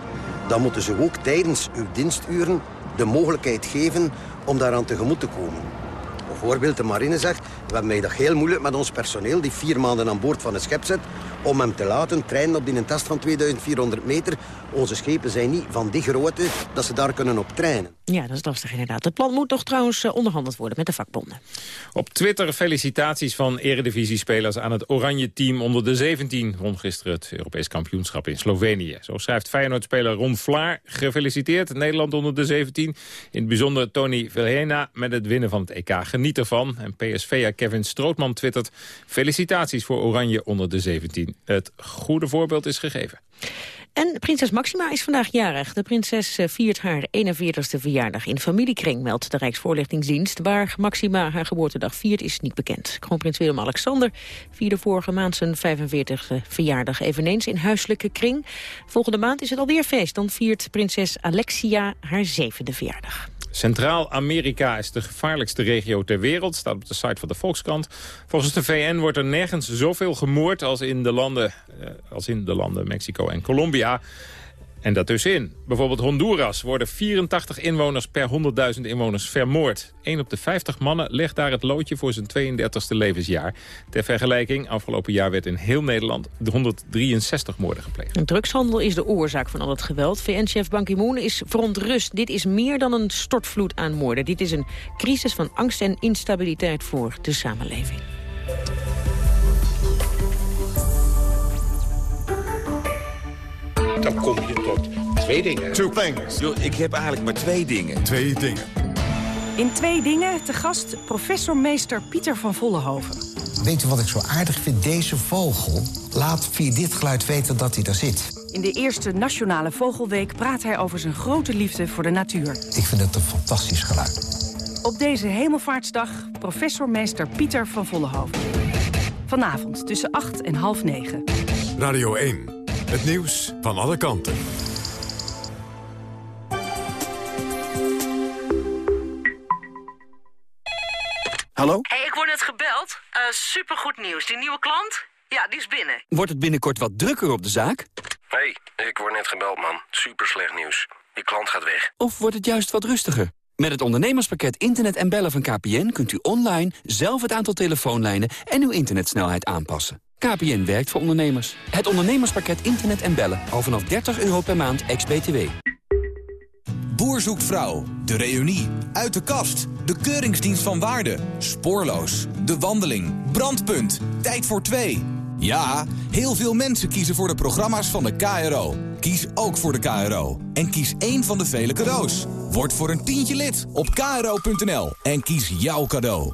dan moeten ze ook tijdens uw diensturen de mogelijkheid geven om daaraan tegemoet te komen. Bijvoorbeeld de marine zegt, we hebben mij dat heel moeilijk met ons personeel... die vier maanden aan boord van een schip zit... om hem te laten trainen op die een test van 2400 meter. Onze schepen zijn niet van die grootte dat ze daar kunnen op trainen. Ja, dat is lastig inderdaad. Het plan moet toch trouwens uh, onderhandeld worden met de vakbonden. Op Twitter felicitaties van eredivisiespelers aan het oranje team onder de 17. Won gisteren het Europees kampioenschap in Slovenië. Zo schrijft Feyenoord-speler Ron Vlaar. Gefeliciteerd Nederland onder de 17. In het bijzonder Tony Verheena met het winnen van het EK. Geniet ervan. En PSV'er Kevin Strootman twittert. Felicitaties voor Oranje onder de 17. Het goede voorbeeld is gegeven. En prinses Maxima is vandaag jarig. De prinses viert haar 41ste verjaardag in familiekring, meldt de Rijksvoorlichtingsdienst. Waar Maxima haar geboortedag viert is niet bekend. Kroonprins Willem-Alexander vierde vorige maand zijn 45e verjaardag eveneens in huiselijke kring. Volgende maand is het alweer feest. Dan viert prinses Alexia haar zevende verjaardag. Centraal-Amerika is de gevaarlijkste regio ter wereld, staat op de site van de Volkskrant. Volgens de VN wordt er nergens zoveel gemoord als in de landen, eh, als in de landen Mexico en Colombia. En daartussenin. Bijvoorbeeld Honduras worden 84 inwoners per 100.000 inwoners vermoord. 1 op de 50 mannen legt daar het loodje voor zijn 32e levensjaar. Ter vergelijking, afgelopen jaar werd in heel Nederland 163 moorden gepleegd. En drugshandel is de oorzaak van al het geweld. VN-chef Ban Ki-moon is verontrust. Dit is meer dan een stortvloed aan moorden. Dit is een crisis van angst en instabiliteit voor de samenleving. Dan kom je tot twee dingen. Two things. Yo, ik heb eigenlijk maar twee dingen. Twee dingen. In twee dingen te gast professor meester Pieter van Vollenhoven. Weet u wat ik zo aardig vind? Deze vogel laat via dit geluid weten dat hij daar zit. In de eerste Nationale Vogelweek praat hij over zijn grote liefde voor de natuur. Ik vind het een fantastisch geluid. Op deze hemelvaartsdag professor meester Pieter van Vollenhoven. Vanavond tussen 8 en half 9. Radio 1. Het nieuws van alle kanten. Hallo? hey, ik word net gebeld. Uh, supergoed nieuws. Die nieuwe klant? Ja, die is binnen. Wordt het binnenkort wat drukker op de zaak? hey, ik word net gebeld, man. Super slecht nieuws. Die klant gaat weg. Of wordt het juist wat rustiger? Met het ondernemerspakket Internet en Bellen van KPN... kunt u online zelf het aantal telefoonlijnen en uw internetsnelheid aanpassen. KPN werkt voor ondernemers. Het ondernemerspakket Internet en Bellen. Al vanaf 30 euro per maand, ex-BTW. Boer zoekt vrouw. De reunie. Uit de kast. De keuringsdienst van waarde. Spoorloos. De wandeling. Brandpunt. Tijd voor twee. Ja, heel veel mensen kiezen voor de programma's van de KRO. Kies ook voor de KRO. En kies één van de vele cadeaus. Word voor een tientje lid op kro.nl en kies jouw cadeau.